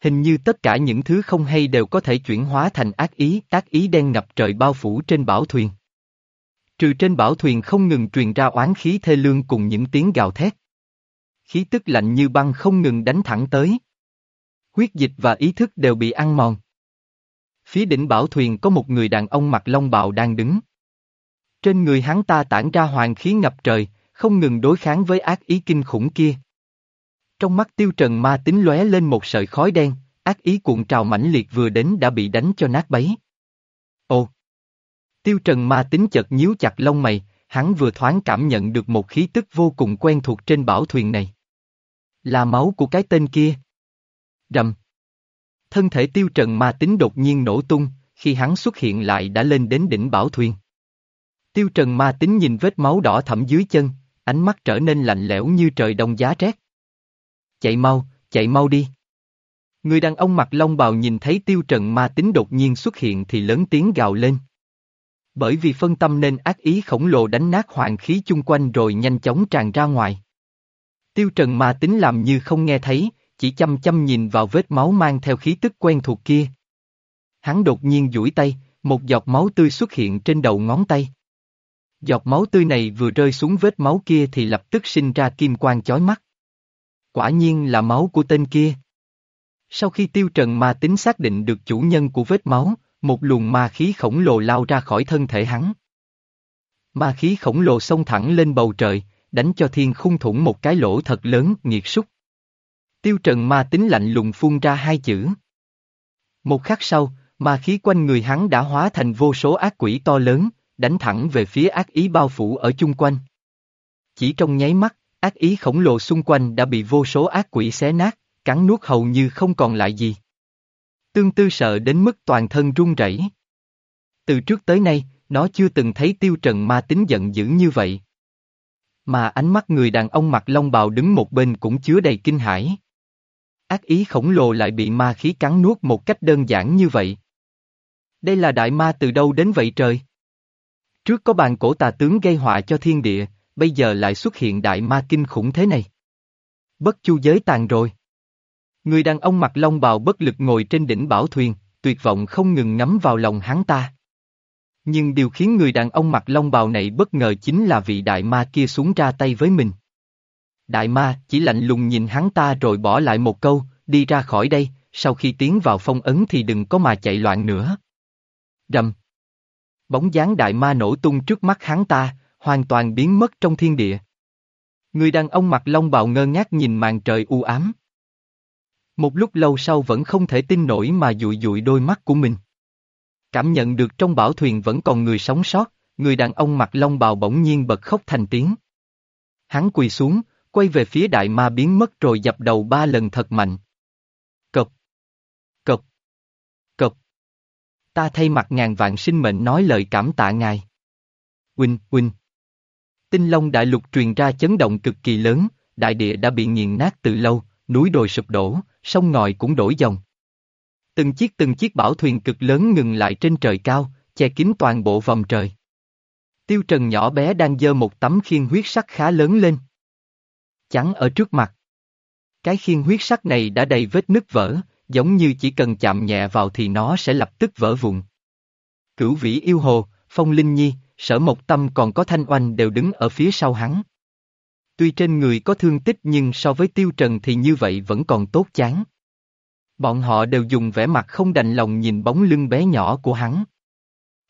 Hình như tất cả những thứ không hay đều có thể chuyển hóa thành ác ý, ác ý đen ngập trời bao phủ trên bảo thuyền. Trừ trên bảo thuyền không ngừng truyền ra oán khí thê lương cùng những tiếng gào thét. Khí tức lạnh như băng không ngừng đánh thẳng tới. Huyết dịch và ý thức đều bị ăn mòn. Phía đỉnh bảo thuyền có một người đàn ông mặc long bào đang đứng. Trên người hắn ta tản ra hoàng khí ngập trời, không ngừng đối kháng với ác ý kinh khủng kia. Trong mắt tiêu trần ma tính lóe lên một sợi khói đen, ác ý cuộn trào mãnh liệt vừa đến đã bị đánh cho nát bấy. Ồ! Tiêu trần ma tính chợt nhíu chặt lông mày, hắn vừa thoáng cảm nhận được một khí tức vô cùng quen thuộc trên bảo thuyền này. Là máu của cái tên kia. Rầm. Thân thể tiêu trần ma tính đột nhiên nổ tung, khi hắn xuất hiện lại đã lên đến đỉnh bảo thuyền. Tiêu trần ma tính nhìn vết máu đỏ thẫm dưới chân, ánh mắt trở nên lạnh lẽo như trời đông giá rét. Chạy mau, chạy mau đi. Người đàn ông mặc lông bào nhìn thấy tiêu trần ma tính đột nhiên xuất hiện thì lớn tiếng gào lên. Bởi vì phân tâm nên ác ý khổng lồ đánh nát hoàng khí chung quanh rồi nhanh chóng tràn ra ngoài. Tiêu trần ma tính làm như không nghe thấy, chỉ chăm chăm nhìn vào vết máu mang theo khí tức quen thuộc kia. Hắn đột nhiên duỗi tay, một giọt máu tươi xuất hiện trên đầu ngón tay. Giọt máu tươi này vừa rơi xuống vết máu kia thì lập tức sinh ra kim quang chói mắt. Quả nhiên là máu của tên kia. Sau khi tiêu trần ma tính xác định được chủ nhân của vết máu, một luồng ma khí khổng lồ lao ra khỏi thân thể hắn. Ma khí khổng lồ xông thẳng lên bầu trời, đánh cho thiên khung thủng một cái lỗ thật lớn, nghiệt súc. Tiêu trần ma tính lạnh lùng phun ra hai chữ. Một khắc sau, ma khí quanh người hắn đã hóa thành vô số ác quỷ to lớn, đánh thẳng về phía ác ý bao phủ ở chung quanh. Chỉ trong nháy mắt, ác ý khổng lồ xung quanh đã bị vô số ác quỷ xé nát, cắn nuốt hầu như không còn lại gì. Tương tư sợ đến mức toàn thân run rẩy. Từ trước tới nay, nó chưa từng thấy tiêu trần ma tính giận dữ như vậy. Mà ánh mắt người đàn ông mặc long bào đứng một bên cũng chứa đầy kinh hãi. Ác ý khổng lồ lại bị ma khí cắn nuốt một cách đơn giản như vậy. Đây là đại ma từ đâu đến vậy trời? Trước có bàn cổ tà tướng gây họa cho thiên địa, bây giờ lại xuất hiện đại ma kinh khủng thế này. Bất chu giới tàn rồi. Người đàn ông mặc long bào bất lực ngồi trên đỉnh bảo thuyền, tuyệt vọng không ngừng ngắm vào lòng hắn ta. Nhưng điều khiến người đàn ông mặc long bào này bất ngờ chính là vị đại ma kia xuống ra tay với mình. Đại ma chỉ lạnh lùng nhìn hắn ta rồi bỏ lại một câu, đi ra khỏi đây, sau khi tiến vào phong ấn thì đừng có mà chạy loạn nữa. Rầm. Bóng dáng đại ma nổ tung trước mắt hắn ta, hoàn toàn biến mất trong thiên địa. Người đàn ông mặt long bào ngơ ngác nhìn màn trời u ám. Một lúc lâu sau vẫn không thể tin nổi mà dụi dụi đôi mắt của mình. Cảm nhận được trong bảo thuyền vẫn còn người sống sót, người đàn ông mặt long bào bỗng nhiên bật khóc thành tiếng. Hắn quỳ xuống, quay về phía đại ma biến mất rồi dập đầu ba lần thật mạnh. Ta thay mặt ngàn vạn sinh mệnh nói lời cảm tạ ngài. Huynh, huynh. Tinh Long đại lục truyền ra chấn động cực kỳ lớn, đại địa đã bị nghiền nát từ lâu, núi đồi sụp đổ, sông ngòi cũng đổi dòng. Từng chiếc từng chiếc bảo thuyền cực lớn ngừng lại trên trời cao, che kín toàn bộ vòng trời. Tiêu Trần nhỏ bé đang dơ một tấm khiên huyết sắc khá lớn lên. Chắn ở trước mặt. Cái khiên huyết sắc này đã đầy vết nứt vỡ, giống như chỉ cần chạm nhẹ vào thì nó sẽ lập tức vỡ vụn. Cửu vĩ yêu hồ, phong linh nhi, sở mộc tâm còn có thanh oanh đều đứng ở phía sau hắn. Tuy trên người có thương tích nhưng so với tiêu trần thì như vậy vẫn còn tốt chán. Bọn họ đều dùng vẻ mặt không đành lòng nhìn bóng lưng bé nhỏ của hắn.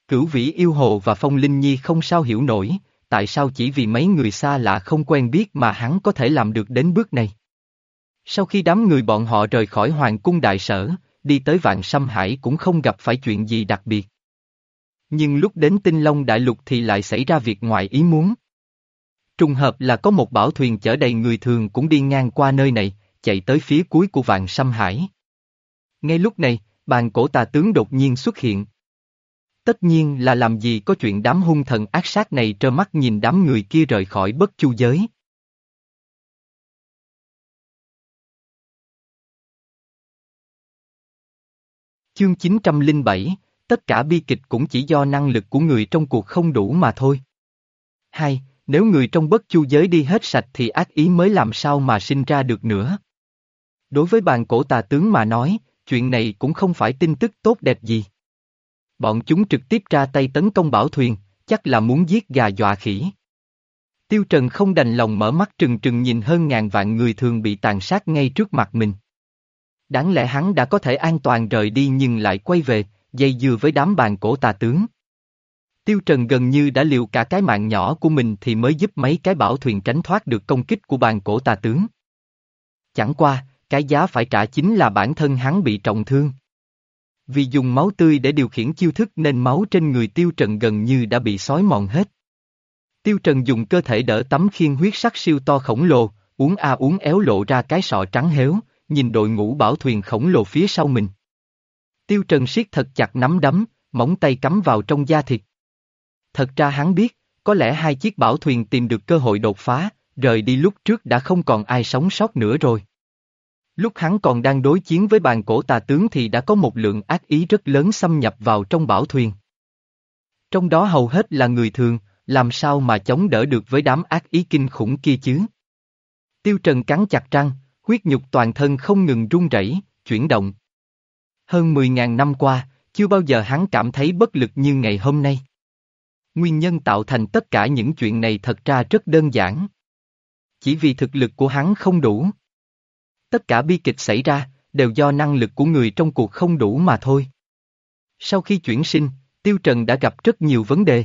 Cửu vĩ yêu hồ và phong linh nhi không sao hiểu nổi, tại sao chỉ vì mấy người xa lạ không quen biết mà hắn có thể làm được đến bước này. Sau khi đám người bọn họ rời khỏi hoàng cung đại sở, đi tới vạn xâm hải cũng không gặp phải chuyện gì đặc biệt. Nhưng lúc đến tinh long đại lục thì lại xảy ra việc ngoài ý muốn. Trùng hợp là có một bảo thuyền chở đầy người thường cũng đi ngang qua nơi này, chạy tới phía cuối của vạn xâm hải. Ngay lúc này, bàn cổ tà tướng đột nhiên xuất hiện. Tất nhiên là làm gì có chuyện đám hung thần ác sát này trơ mắt nhìn đám người kia rời khỏi bất chu giới. Chương 907, tất cả bi kịch cũng chỉ do năng lực của người trong cuộc không đủ mà thôi. Hai, nếu người trong bất chu giới đi hết sạch thì ác ý mới làm sao mà sinh ra được nữa. Đối với bàn cổ tà tướng mà nói, chuyện này cũng không phải tin tức tốt đẹp gì. Bọn chúng trực tiếp ra tay tấn công bảo thuyền, chắc là muốn giết gà dọa khỉ. Tiêu Trần không đành lòng mở mắt trừng trừng nhìn hơn ngàn vạn người thường bị tàn sát ngay trước mặt mình. Đáng lẽ hắn đã có thể an toàn rời đi nhưng lại quay về, dây dưa với đám bàn cổ tà tướng. Tiêu Trần gần như đã liều cả cái mạng nhỏ của mình thì mới giúp mấy cái bảo thuyền tránh thoát được công kích của bàn cổ tà tướng. Chẳng qua, cái giá phải trả chính là bản thân hắn bị trọng thương. Vì dùng máu tươi để điều khiển chiêu thức nên máu trên người Tiêu Trần gần như đã bị sói mòn hết. Tiêu Trần dùng cơ thể đỡ tấm khiên huyết sắc siêu to khổng lồ, uống a uống éo lộ ra cái sọ trắng héo, nhìn đội ngũ bảo thuyền khổng lồ phía sau mình. Tiêu Trần siết thật chặt nắm đấm, móng tay cắm vào trong da thịt. Thật ra hắn biết, có lẽ hai chiếc bảo thuyền tìm được cơ hội đột phá, rời đi lúc trước đã không còn ai sống sót nữa rồi. Lúc hắn còn đang đối chiến với bàn cổ tà tướng thì đã có một lượng ác ý rất lớn xâm nhập vào trong bảo thuyền. Trong đó hầu hết là người thường, làm sao mà chống đỡ được với đám ác ý kinh khủng kia chứ? Tiêu Trần cắn chặt răng, huyết nhục toàn thân không ngừng run rẩy, chuyển động. Hơn 10.000 năm qua, chưa bao giờ hắn cảm thấy bất lực như ngày hôm nay. Nguyên nhân tạo thành tất cả những chuyện này thật ra rất đơn giản. Chỉ vì thực lực của hắn không đủ. Tất cả bi kịch xảy ra, đều do năng lực của người trong cuộc không đủ mà thôi. Sau khi chuyển sinh, Tiêu Trần đã gặp rất nhiều vấn đề.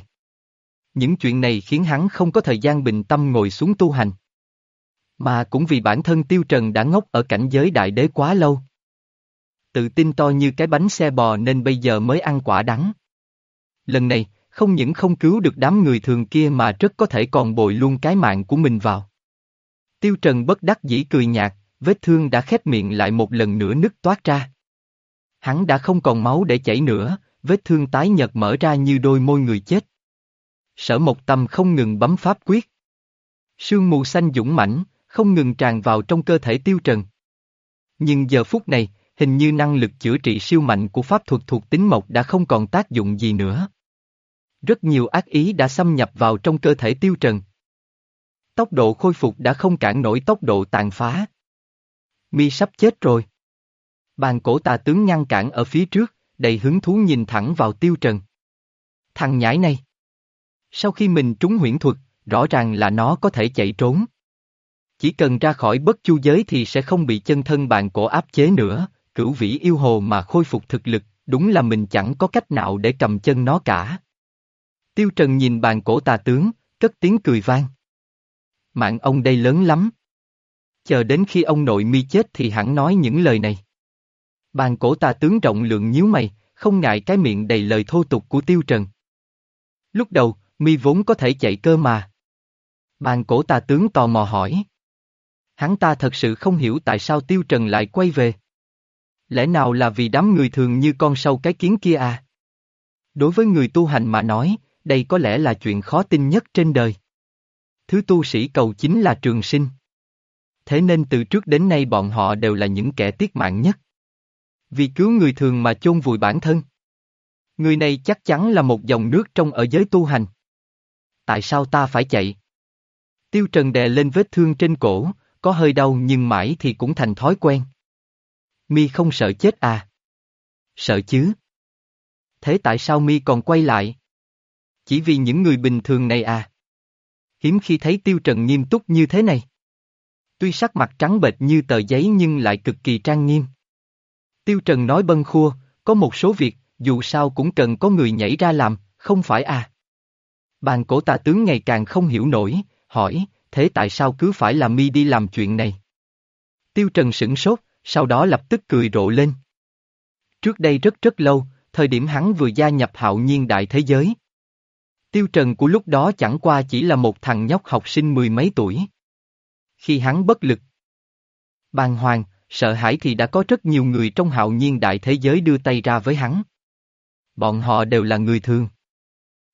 Những chuyện này khiến hắn không có thời gian bình tâm ngồi xuống tu hành. Mà cũng vì bản thân Tiêu Trần đã ngốc ở cảnh giới đại đế quá lâu. Tự tin to như cái bánh xe bò nên bây giờ mới ăn quả đắng. Lần này, không những không cứu được đám người thường kia mà rất có thể còn bồi luôn cái mạng của mình vào. Tiêu Trần bất đắc dĩ cười nhạt, vết thương đã khép miệng lại một lần nữa nứt toát ra. Hắn đã không còn máu để chảy nữa, vết thương tái nhợt mở ra như đôi môi người chết. Sở Mộc Tâm không ngừng bấm pháp quyết. Sương mù xanh dũng mãnh, không ngừng tràn vào trong cơ thể Tiêu Trần. Nhưng giờ phút này, hình như năng lực chữa trị siêu mạnh của pháp thuật thuộc tính mộc đã không còn tác dụng gì nữa. Rất nhiều ác ý đã xâm nhập vào trong cơ thể Tiêu Trần. Tốc độ khôi phục đã không cản nổi tốc độ tàn phá. Mi sắp chết rồi. Bàn cổ tà tướng ngăn cản ở phía trước, đầy hứng thú nhìn thẳng vào Tiêu Trần. Thằng nhãi này. Sau khi mình trúng huyễn thuật, rõ ràng là nó có thể chạy trốn. Chỉ cần ra khỏi bất chu giới thì sẽ không bị chân thân bàn cổ áp chế nữa, cửu vĩ yêu hồ mà khôi phục thực lực, đúng là mình chẳng có cách nào để cầm chân nó cả. Tiêu Trần nhìn bàn cổ tà tướng, cất tiếng cười vang. Mạng ông đây lớn lắm. Chờ đến khi ông nội mi chết thì hẳn nói những lời này. Bàn cổ tà tướng rộng lượng nhíu mày, không ngại cái miệng đầy lời thô tục của Tiêu Trần. Lúc đầu, mi vốn có thể chạy cơ mà. Bàn cổ tà tướng tò mò hỏi. Hắn ta thật sự không hiểu tại sao Tiêu Trần lại quay về. Lẽ nào là vì đám người thường như con sâu cái kiến kia à? Đối với người tu hành mà nói, đây có lẽ là chuyện khó tin nhất trên đời. Thứ tu sĩ cầu chính là trường sinh. Thế nên từ trước đến nay bọn họ đều là những kẻ tiết mạng nhất. Vì cứu người thường mà chôn vùi bản thân. Người này chắc chắn là một dòng nước trong ở giới tu hành. tại sao ta phải chạy? Tiêu Trần đè lên vết thương trên cổ, có hơi đau nhưng mãi thì cũng thành thói quen. Mi không sợ chết à? Sợ chứ. Thế tại sao Mi còn quay lại? Chỉ vì những người bình thường này à? Hiếm khi thấy Tiêu Trần nghiêm túc như thế này. Tuy sắc mặt trắng bệch như tờ giấy nhưng lại cực kỳ trang nghiêm. Tiêu Trần nói bâng khua, có một số việc, dù sao cũng cần có người nhảy ra làm, không phải à? Bàn cổ tà tướng ngày càng không hiểu nổi, hỏi, thế tại sao cứ phải là mi đi làm chuyện này? Tiêu Trần sửng sốt, sau đó lập tức cười rộ lên. Trước đây rất rất lâu, thời điểm hắn vừa gia nhập hạo nhiên đại thế giới. Tiêu Trần của lúc đó chẳng qua chỉ là một thằng nhóc học sinh mười mấy tuổi. Khi hắn bất lực, bàng hoàng, sợ hãi thì đã có rất nhiều người trong hạo nhiên đại thế giới đưa tay ra với hắn. Bọn họ đều là người thường.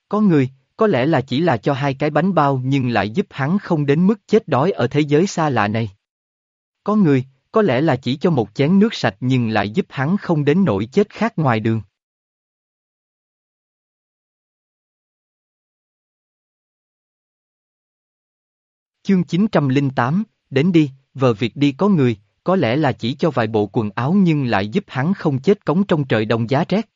Có người, có lẽ là chỉ là cho hai cái bánh bao nhưng lại giúp hắn không đến mức chết đói ở thế giới xa lạ này. Có người, có lẽ là chỉ cho một chén nước sạch nhưng lại giúp hắn không đến nỗi chết khác ngoài đường. Chương 908, đến đi, vờ việc đi có người, có lẽ là chỉ cho vài bộ quần áo nhưng lại giúp hắn không chết cống trong trời đông giá rét.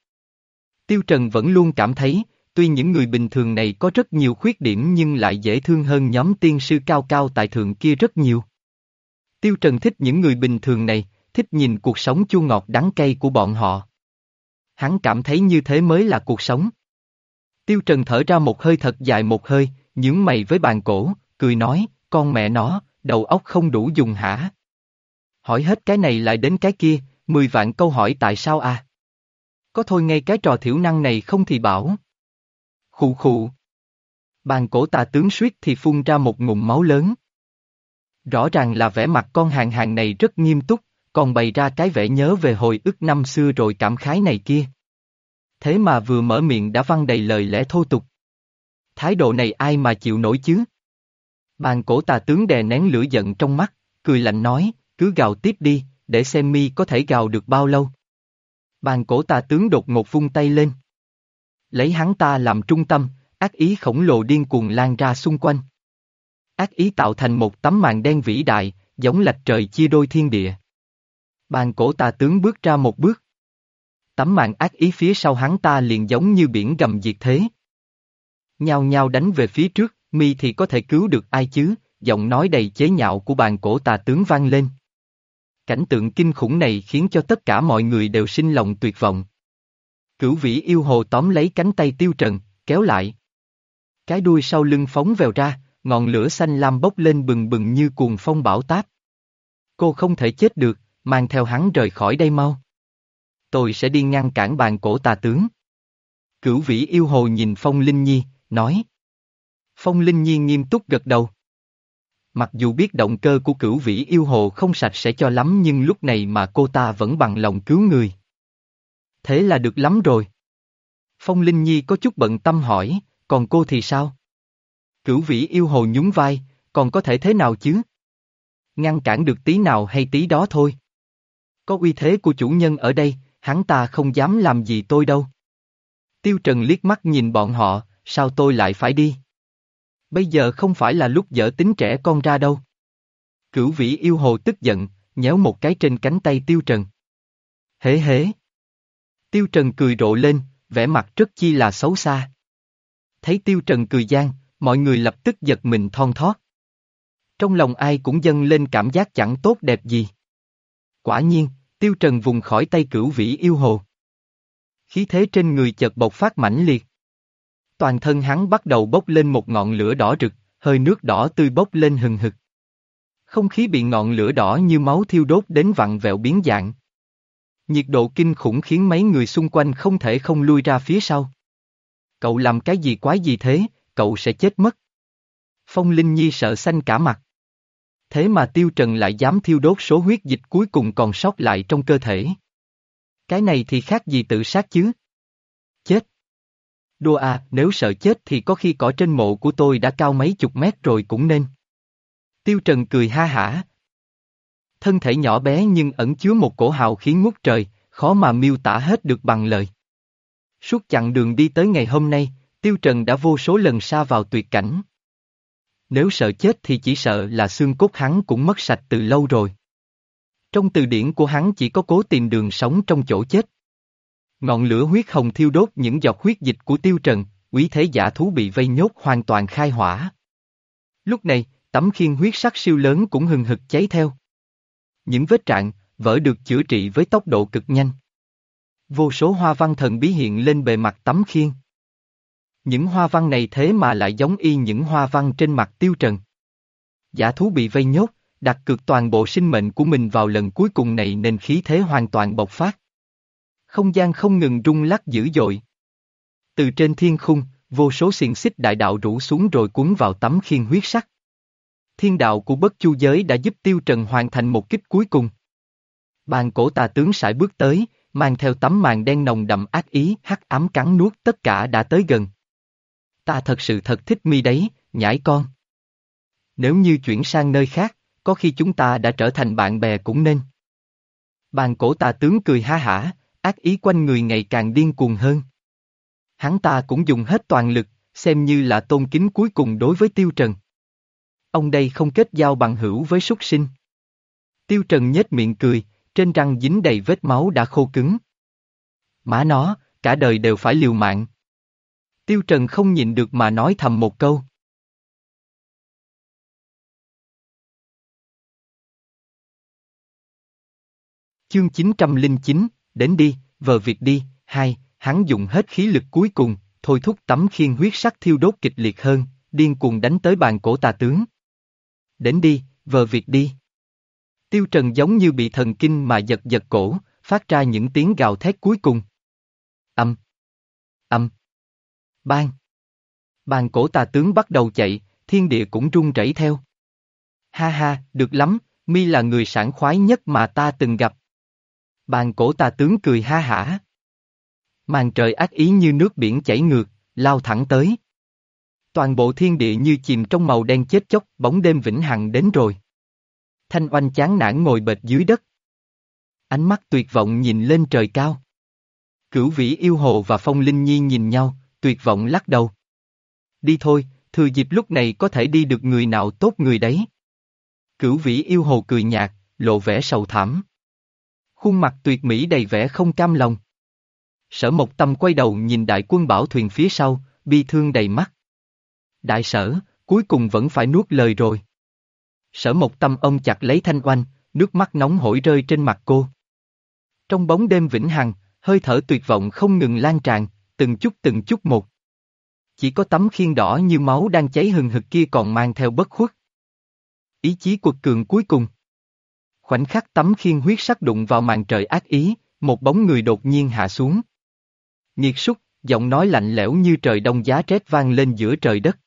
Tiêu Trần vẫn luôn cảm thấy, tuy những người bình thường này có rất nhiều khuyết điểm nhưng lại dễ thương hơn nhóm tiên sư cao cao tại thượng kia rất nhiều. Tiêu Trần thích những người bình thường này, thích nhìn cuộc sống chua ngọt đắng cay của bọn họ. Hắn cảm thấy như thế mới là cuộc sống. Tiêu Trần thở ra một hơi thật dài một hơi, nhướng mày với bàn cổ, cười nói, con mẹ nó, đầu óc không đủ dùng hả? Hỏi hết cái này lại đến cái kia, mười vạn câu hỏi tại sao à? Có thôi ngay cái trò thiểu năng này không thì bảo. Khụ khụ. Bàn cổ tà tướng suýt thì phun ra một ngụm máu lớn. Rõ ràng là vẻ mặt con hàng hàng này rất nghiêm túc, còn bày ra cái vẻ nhớ về hồi ức năm xưa rồi cảm khái này kia. Thế mà vừa mở miệng đã văng đầy lời lẽ thô tục. Thái độ này ai mà chịu nổi chứ? Bàn cổ tà tướng đè nén lửa giận trong mắt, cười lạnh nói, cứ gào tiếp đi, để xem mi có thể gào được bao lâu. Bàn cổ tà tướng đột ngột vung tay lên. Lấy hắn ta làm trung tâm, ác ý khổng lồ điên cuồng lan ra xung quanh. Ác ý tạo thành một tấm màn đen vĩ đại, giống lạch trời chia đôi thiên địa. Bàn cổ tà tướng bước ra một bước. Tấm màn ác ý phía sau hắn ta liền giống như biển gầm diệt thế. Nhao nhao đánh về phía trước, mi thì có thể cứu được ai chứ, giọng nói đầy chế nhạo của bàn cổ tà tướng vang lên. Cảnh tượng kinh khủng này khiến cho tất cả mọi người đều sinh lòng tuyệt vọng. Cửu vĩ yêu hồ tóm lấy cánh tay tiêu trần, kéo lại. Cái đuôi sau lưng phóng vèo ra, ngọn lửa xanh lam bốc lên bừng bừng như cuồng phong bão táp. Cô không thể chết được, mang theo hắn rời khỏi đây mau. Tôi sẽ đi ngăn cản bàn cổ tà tướng. Cửu vĩ yêu hồ nhìn Phong Linh Nhi, nói. Phong Linh Nhi nghiêm túc gật đầu. Mặc dù biết động cơ của cửu vĩ yêu hồ không sạch sẽ cho lắm nhưng lúc này mà cô ta vẫn bằng lòng cứu người. Thế là được lắm rồi. Phong Linh Nhi có chút bận tâm hỏi, còn cô thì sao? Cửu vĩ yêu hồ nhún vai, còn có thể thế nào chứ? Ngăn cản được tí nào hay tí đó thôi. Có uy thế của chủ nhân ở đây, hắn ta không dám làm gì tôi đâu. Tiêu Trần liếc mắt nhìn bọn họ, sao tôi lại phải đi? Bây giờ không phải là lúc dở tính trẻ con ra đâu. Cửu vĩ yêu hồ tức giận, nhéo một cái trên cánh tay Tiêu Trần. Hế hế. Tiêu Trần cười rộ lên, vẻ mặt rất chi là xấu xa. Thấy Tiêu Trần cười gian, mọi người lập tức giật mình thon thót. Trong lòng ai cũng dâng lên cảm giác chẳng tốt đẹp gì. Quả nhiên, Tiêu Trần vùng khỏi tay cửu vĩ yêu hồ. Khí thế trên người chợt bộc phát mãnh liệt. Toàn thân hắn bắt đầu bốc lên một ngọn lửa đỏ rực, hơi nước đỏ tươi bốc lên hừng hực. Không khí bị ngọn lửa đỏ như máu thiêu đốt đến vặn vẹo biến dạng. Nhiệt độ kinh khủng khiến mấy người xung quanh không thể không lui ra phía sau. Cậu làm cái gì quái gì thế, cậu sẽ chết mất. Phong Linh Nhi sợ xanh cả mặt. Thế mà Tiêu Trần lại dám thiêu đốt số huyết dịch cuối cùng còn sót lại trong cơ thể. Cái này thì khác gì tự sát chứ? Chết. Đùa à, nếu sợ chết thì có khi cỏ trên mộ của tôi đã cao mấy chục mét rồi cũng nên. Tiêu Trần cười ha hả. Thân thể nhỏ bé nhưng ẩn chứa một cổ hào khí ngút trời, khó mà miêu tả hết được bằng lời. Suốt chặng đường đi tới ngày hôm nay, Tiêu Trần đã vô số lần xa vào tuyệt cảnh. Nếu sợ chết thì chỉ sợ là xương cốt hắn cũng mất sạch từ lâu rồi. Trong từ điển của hắn chỉ có cố tìm đường sống trong chỗ chết. Ngọn lửa huyết hồng thiêu đốt những giọt huyết dịch của Tiêu Trần, quý thế giả thú bị vây nhốt hoàn toàn khai hỏa. Lúc này, tấm khiên huyết sắc siêu lớn cũng hừng hực cháy theo. Những vết trạng, vỡ được chữa trị với tốc độ cực nhanh. Vô số hoa văn thần bí hiện lên bề mặt tấm khiên. Những hoa văn này thế mà lại giống y những hoa văn trên mặt tiêu trần. Giả thú bị vây nhốt, đặt cược toàn bộ sinh mệnh của mình vào lần cuối cùng này nên khí thế hoàn toàn bộc phát. Không gian không ngừng rung lắc dữ dội. Từ trên thiên khung, vô số xiềng xích đại đạo rủ xuống rồi cuốn vào tấm khiên huyết sắc. Thiên đạo của bất chu giới đã giúp Tiêu Trần hoàn thành một kích cuối cùng. Bàn cổ tà tướng sải bước tới, mang theo tấm màn đen nồng đậm ác ý, hắc ám cắn nuốt tất cả đã tới gần. Ta thật sự thật thích mi đấy, nhãi con. Nếu như chuyển sang nơi khác, có khi chúng ta đã trở thành bạn bè cũng nên. Bàn cổ tà tướng cười ha hả, ác ý quanh người ngày càng điên cuồng hơn. Hắn ta cũng dùng hết toàn lực, xem như là tôn kính cuối cùng đối với Tiêu Trần. Ông đây không kết giao bằng hữu với súc sinh. Tiêu Trần nhếch miệng cười, trên răng dính đầy vết máu đã khô cứng. Má nó, cả đời đều phải liều mạng. Tiêu Trần không nhịn được mà nói thầm một câu. Chương 909, đến đi, vờ việc đi, hai, hắn dùng hết khí lực cuối cùng, thôi thúc tấm khiên huyết sắc thiêu đốt kịch liệt hơn, điên cuồng đánh tới bàn cổ tà tướng. Đến đi, vờ việc đi. Tiêu Trần giống như bị thần kinh mà giật giật cổ, phát ra những tiếng gào thét cuối cùng. Âm. Âm. Bang. Bàn cổ tà tướng bắt đầu chạy, thiên địa cũng rung rẩy theo. Ha ha, được lắm, mi là người sảng khoái nhất mà ta từng gặp. Bàn cổ tà tướng cười ha hả. Màn trời ác ý như nước biển chảy ngược, lao thẳng tới. Toàn bộ thiên địa như chìm trong màu đen chết chóc, bóng đêm vĩnh hằng đến rồi. Thanh oanh chán nản ngồi bệt dưới đất. Ánh mắt tuyệt vọng nhìn lên trời cao. Cửu vĩ yêu hồ và phong linh nhi nhìn nhau, tuyệt vọng lắc đầu. Đi thôi, thừa dịp lúc này có thể đi được người nào tốt người đấy. Cửu vĩ yêu hồ cười nhạt, lộ vẻ sầu thảm. Khuôn mặt tuyệt mỹ đầy vẻ không cam lòng. Sở Mộc Tâm quay đầu nhìn đại quân bảo thuyền phía sau, bi thương đầy mắt. Đại sở, cuối cùng vẫn phải nuốt lời rồi. Sở Mộc Tâm ông chặt lấy thanh oanh, nước mắt nóng hổi rơi trên mặt cô. Trong bóng đêm vĩnh hằng, hơi thở tuyệt vọng không ngừng lan tràn, từng chút từng chút một. Chỉ có tấm khiên đỏ như máu đang cháy hừng hực kia còn mang theo bất khuất. Ý chí quật cường cuối cùng. Khoảnh khắc tấm khiên huyết sắc đụng vào màn trời ác ý, một bóng người đột nhiên hạ xuống. Nghiệt súc, giọng nói lạnh lẽo như trời đông giá rét vang lên giữa trời đất.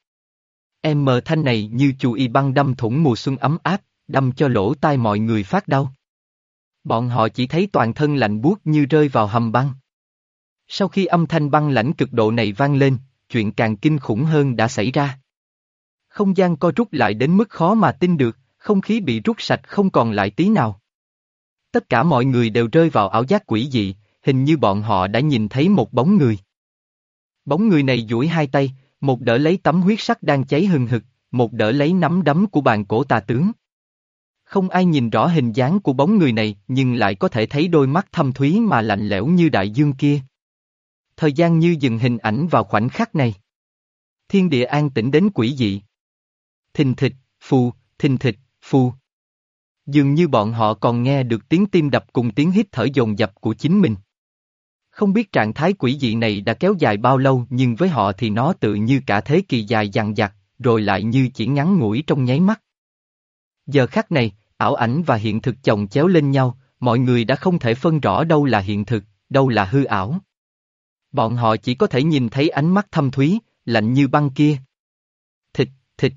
Em mờ thanh này như chù y băng đâm thủng mùa xuân ấm áp, đâm cho lỗ tai mọi người phát đau. Bọn họ chỉ thấy toàn thân lạnh buốt như rơi vào hầm băng. Sau khi âm thanh băng lãnh cực độ này vang lên, chuyện càng kinh khủng hơn đã xảy ra. Không gian co rút lại đến mức khó mà tin được, không khí bị rút sạch không còn lại tí nào. Tất cả mọi người đều rơi vào ảo giác quỷ dị, hình như bọn họ đã nhìn thấy một bóng người. Bóng người này duỗi hai tay, một đỡ lấy tấm huyết sắc đang cháy hừng hực, một đỡ lấy nắm đấm của bàn cổ tà tướng. Không ai nhìn rõ hình dáng của bóng người này nhưng lại có thể thấy đôi mắt thâm thúy mà lạnh lẽo như đại dương kia. Thời gian như dừng hình ảnh vào khoảnh khắc này. Thiên địa an tĩnh đến quỷ dị. Thình thịch, phù, thình thịch, phù. Dường như bọn họ còn nghe được tiếng tim đập cùng tiếng hít thở dồn dập của chính mình. Không biết trạng thái quỷ dị này đã kéo dài bao lâu nhưng với họ thì nó tự như cả thế kỳ dài dằng dặc, rồi lại như chỉ ngắn ngủi trong nháy mắt. Giờ khắc này, ảo ảnh và hiện thực chồng chéo lên nhau, mọi người đã không thể phân rõ đâu là hiện thực, đâu là hư ảo. Bọn họ chỉ có thể nhìn thấy ánh mắt thâm thúy, lạnh như băng kia. Thịt, thịt.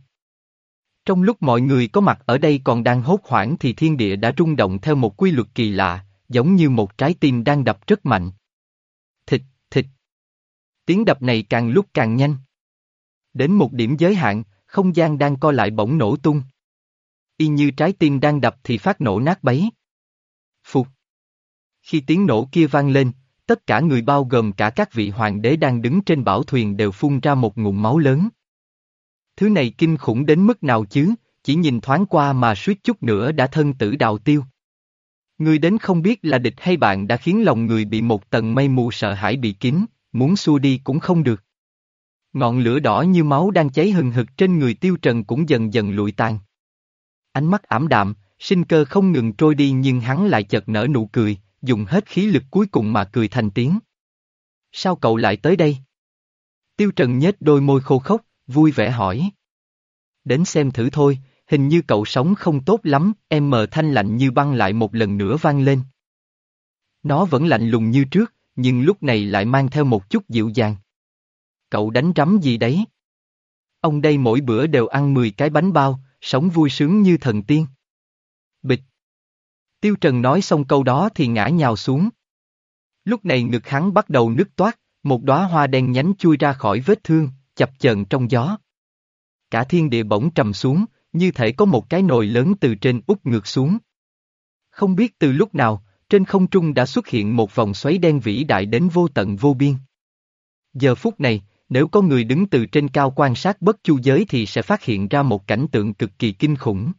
Trong lúc mọi người có mặt ở đây còn đang hốt hoảng thì thiên địa đã rung động theo một quy luật kỳ lạ, giống như một trái tim đang đập rất mạnh. Tiếng đập này càng lúc càng nhanh. Đến một điểm giới hạn, không gian đang co lại bỗng nổ tung. Y như trái tim đang đập thì phát nổ nát bấy. Phục. Khi tiếng nổ kia vang lên, tất cả người bao gồm cả các vị hoàng đế đang đứng trên bảo thuyền đều phun ra một ngụm máu lớn. Thứ này kinh khủng đến mức nào chứ, chỉ nhìn thoáng qua mà suýt chút nữa đã thân tử đạo tiêu. Người đến không biết là địch hay bạn đã khiến lòng người bị một tầng mây mù sợ hãi bị kín, muốn xua đi cũng không được. Ngọn lửa đỏ như máu đang cháy hừng hực trên người tiêu trần cũng dần dần lụi tàn. Ánh mắt ảm đạm, sinh cơ không ngừng trôi đi nhưng hắn lại chợt nở nụ cười, dùng hết khí lực cuối cùng mà cười thành tiếng. Sao cậu lại tới đây? Tiêu Trần nhếch đôi môi khô khốc, vui vẻ hỏi. Đến xem thử thôi, hình như cậu sống không tốt lắm, em mờ thanh lạnh như băng lại một lần nữa vang lên. Nó vẫn lạnh lùng như trước, nhưng lúc này lại mang theo một chút dịu dàng. Cậu đánh rắm gì đấy? Ông đây mỗi bữa đều ăn 10 cái bánh bao, sống vui sướng như thần tiên. Bịch. Tiêu Trần nói xong câu đó thì ngã nhào xuống. Lúc này ngực hắn bắt đầu nứt toát, một đóa hoa đen nhánh chui ra khỏi vết thương, chập chờn trong gió. Cả thiên địa bỗng trầm xuống, như thể có một cái nồi lớn từ trên út ngược xuống. Không biết từ lúc nào, trên không trung đã xuất hiện một vòng xoáy đen vĩ đại đến vô tận vô biên. Giờ phút này, nếu có người đứng từ trên cao quan sát bất chu giới thì sẽ phát hiện ra một cảnh tượng cực kỳ kinh khủng.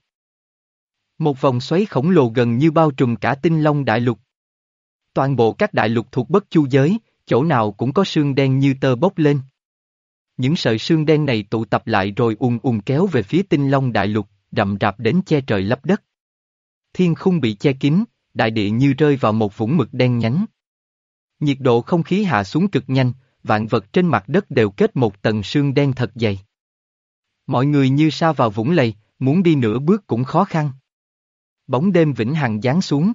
Một vòng xoáy khổng lồ gần như bao trùm cả tinh long đại lục. Toàn bộ các đại lục thuộc bất chu giới, chỗ nào cũng có sương đen như tơ bốc lên. Những sợi sương đen này tụ tập lại rồi ùn ùn kéo về phía tinh long đại lục, rậm rạp đến che trời lấp đất. Thiên khung bị che kín, đại địa như rơi vào một vũng mực đen nhánh. Nhiệt độ không khí hạ xuống cực nhanh, vạn vật trên mặt đất đều kết một tầng sương đen thật dày. Mọi người như sa vào vũng lầy, muốn đi nửa bước cũng khó khăn. Bóng đêm vĩnh hằng giáng xuống.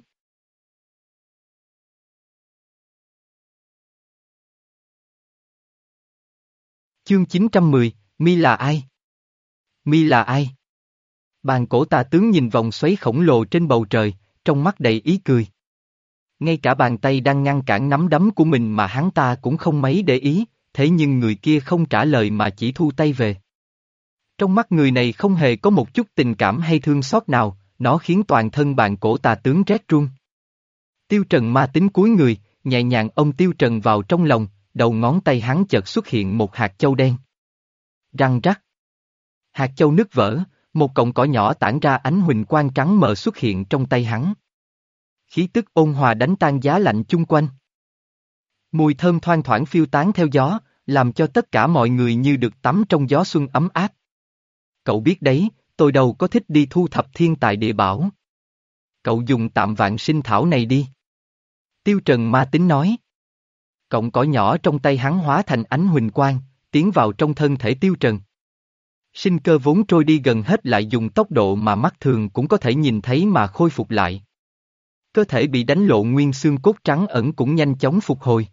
Chương 910, Mi là ai? Mi là ai? Bàn cổ tà tướng nhìn vòng xoáy khổng lồ trên bầu trời, trong mắt đầy ý cười. Ngay cả bàn tay đang ngăn cản nắm đấm của mình mà hắn ta cũng không mấy để ý, thế nhưng người kia không trả lời mà chỉ thu tay về. Trong mắt người này không hề có một chút tình cảm hay thương xót nào, nó khiến toàn thân bạn cổ tà tướng rét run. Tiêu Trần ma tính cuối người, nhẹ nhàng ông Tiêu Trần vào trong lòng, đầu ngón tay hắn chợt xuất hiện một hạt châu đen. Răng rắc. Hạt châu nứt vỡ, một cọng cỏ nhỏ tản ra ánh huỳnh quang trắng mờ xuất hiện trong tay hắn. Khí tức ôn hòa đánh tan giá lạnh chung quanh. Mùi thơm thoang thoảng phiêu tán theo gió, làm cho tất cả mọi người như được tắm trong gió xuân ấm áp. Cậu biết đấy, tôi đâu có thích đi thu thập thiên tài địa bảo. Cậu dùng tạm vạn sinh thảo này đi. Tiêu Trần ma tính nói. cọng cỏ nhỏ trong tay hắn hóa thành ánh huỳnh quang, tiến vào trong thân thể Tiêu Trần. Sinh cơ vốn trôi đi gần hết lại dùng tốc độ mà mắt thường cũng có thể nhìn thấy mà khôi phục lại. Cơ thể bị đánh lộ nguyên xương cốt trắng ẩn cũng nhanh chóng phục hồi.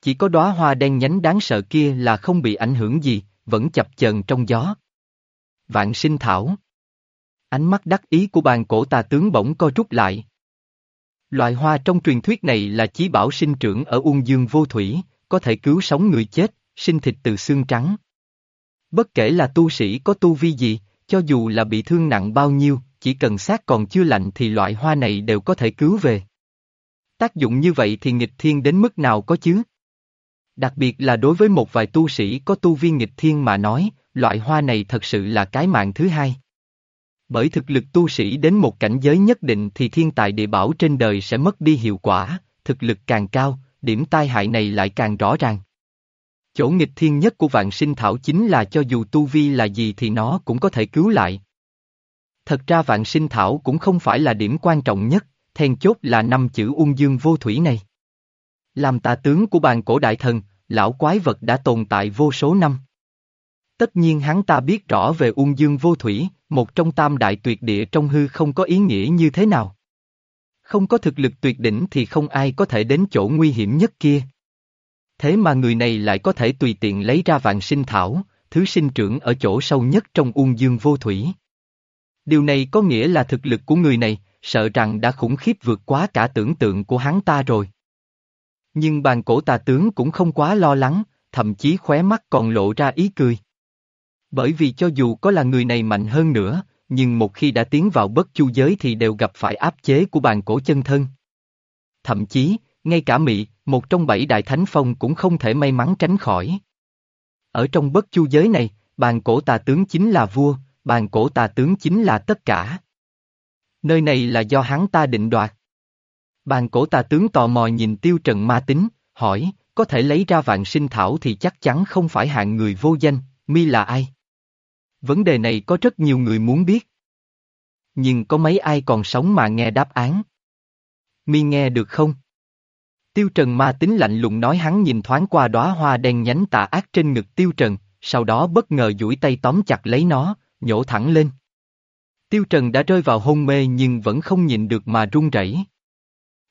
Chỉ có đóa hoa đen nhánh đáng sợ kia là không bị ảnh hưởng gì, vẫn chập chờn trong gió. Vạn sinh thảo. Ánh mắt đắc ý của bàn cổ tà tướng bỗng co rút lại. Loại hoa trong truyền thuyết này là chí bảo sinh trưởng ở Uông Dương vô thủy, có thể cứu sống người chết, sinh thịt từ xương trắng. Bất kể là tu sĩ có tu vi gì, cho dù là bị thương nặng bao nhiêu, chỉ cần xác còn chưa lạnh thì loại hoa này đều có thể cứu về. Tác dụng như vậy thì nghịch thiên đến mức nào có chứ? Đặc biệt là đối với một vài tu sĩ có tu vi nghịch thiên mà nói, loại hoa này thật sự là cái mạng thứ hai. Bởi thực lực tu sĩ đến một cảnh giới nhất định thì thiên tài địa bảo trên đời sẽ mất đi hiệu quả, thực lực càng cao, điểm tai hại này lại càng rõ ràng. Chỗ nghịch thiên nhất của vạn sinh thảo chính là cho dù tu vi là gì thì nó cũng có thể cứu lại. Thật ra vạn sinh thảo cũng không phải là điểm quan trọng nhất, then chốt là năm chữ ung dương vô thủy này. Làm tà tướng của bàn cổ đại thần, lão quái vật đã tồn tại vô số năm. Tất nhiên hắn ta biết rõ về ung dương vô thủy, một trong tam đại tuyệt địa trong hư không có ý nghĩa như thế nào. Không có thực lực tuyệt đỉnh thì không ai có thể đến chỗ nguy hiểm nhất kia. Thế mà người này lại có thể tùy tiện lấy ra vạn sinh thảo, thứ sinh trưởng ở chỗ sâu nhất trong uông dương vô thủy. Điều này có nghĩa là thực lực của người này, sợ rằng đã khủng khiếp vượt quá cả tưởng tượng của hắn ta rồi. Nhưng bàn cổ tà tướng cũng không quá lo lắng, thậm chí khóe mắt còn lộ ra ý cười. Bởi vì cho dù có là người này mạnh hơn nữa, nhưng một khi đã tiến vào bất chu giới thì đều gặp phải áp chế của bàn cổ chân thân. Thậm chí, ngay cả mỹ một trong bảy đại thánh phong cũng không thể may mắn tránh khỏi. Ở trong bất chu giới này, bàn cổ tà tướng chính là vua, bàn cổ tà tướng chính là tất cả. Nơi này là do hắn ta định đoạt. Bàn cổ tà tướng tò mò nhìn tiêu trần ma tính, hỏi, có thể lấy ra vạn sinh thảo thì chắc chắn không phải hạng người vô danh, mi là ai? Vấn đề này có rất nhiều người muốn biết. Nhưng có mấy ai còn sống mà nghe đáp án? Mi nghe được không? Tiêu Trần ma tính lạnh lùng nói hắn nhìn thoáng qua đóa hoa đen nhánh tà ác trên ngực Tiêu Trần, sau đó bất ngờ duỗi tay tóm chặt lấy nó, nhổ thẳng lên. Tiêu Trần đã rơi vào hôn mê nhưng vẫn không nhìn được mà run rẩy.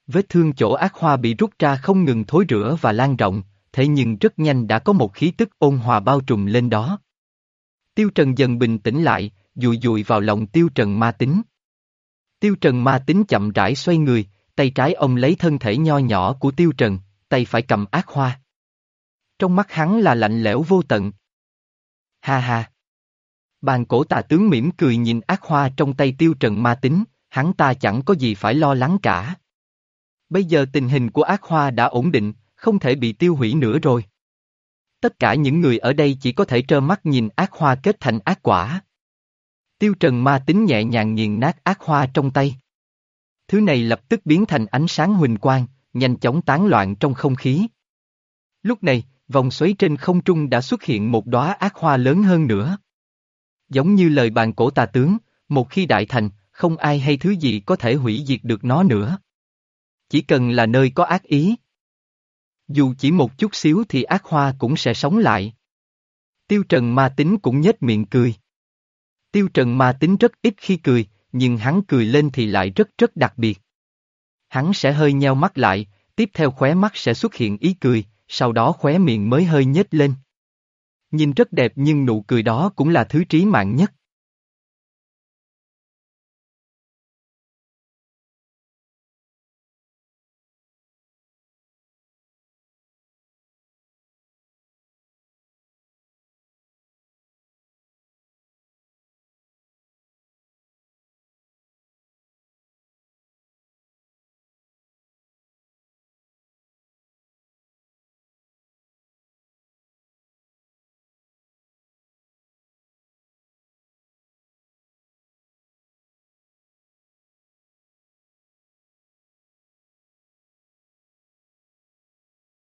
Vết thương chỗ ác hoa bị rút ra không ngừng thối rữa và lan rộng, thế nhưng rất nhanh đã có một khí tức ôn hòa bao trùm lên đó. Tiêu Trần dần bình tĩnh lại, dùi dùi vào lòng Tiêu Trần ma tính. Tiêu Trần ma tính chậm rãi xoay người, tay trái ông lấy thân thể nho nhỏ của Tiêu Trần, tay phải cầm ác hoa. Trong mắt hắn là lạnh lẽo vô tận. Ha ha! Bàn cổ tà tướng mỉm cười nhìn ác hoa trong tay Tiêu Trần ma tính, hắn ta chẳng có gì phải lo lắng cả. Bây giờ tình hình của ác hoa đã ổn định, không thể bị tiêu hủy nữa rồi. Tất cả những người ở đây chỉ có thể trơ mắt nhìn ác hoa kết thành ác quả. Tiêu trần ma tính nhẹ nhàng nghiền nát ác hoa trong tay. Thứ này lập tức biến thành ánh sáng huỳnh quang, nhanh chóng tán loạn trong không khí. Lúc này, vòng xoáy trên không trung đã xuất hiện một đóa ác hoa lớn hơn nữa. Giống như lời bàn cổ tà tướng, một khi đại thành, không ai hay thứ gì có thể hủy diệt được nó nữa. Chỉ cần là nơi có ác ý. Dù chỉ một chút xíu thì ác hoa cũng sẽ sống lại. Tiêu Trần ma tính cũng nhếch miệng cười. Tiêu Trần ma tính rất ít khi cười, nhưng hắn cười lên thì lại rất rất đặc biệt. Hắn sẽ hơi nheo mắt lại, tiếp theo khóe mắt sẽ xuất hiện ý cười, sau đó khóe miệng mới hơi nhếch lên. Nhìn rất đẹp nhưng nụ cười đó cũng là thứ trí mạng nhất.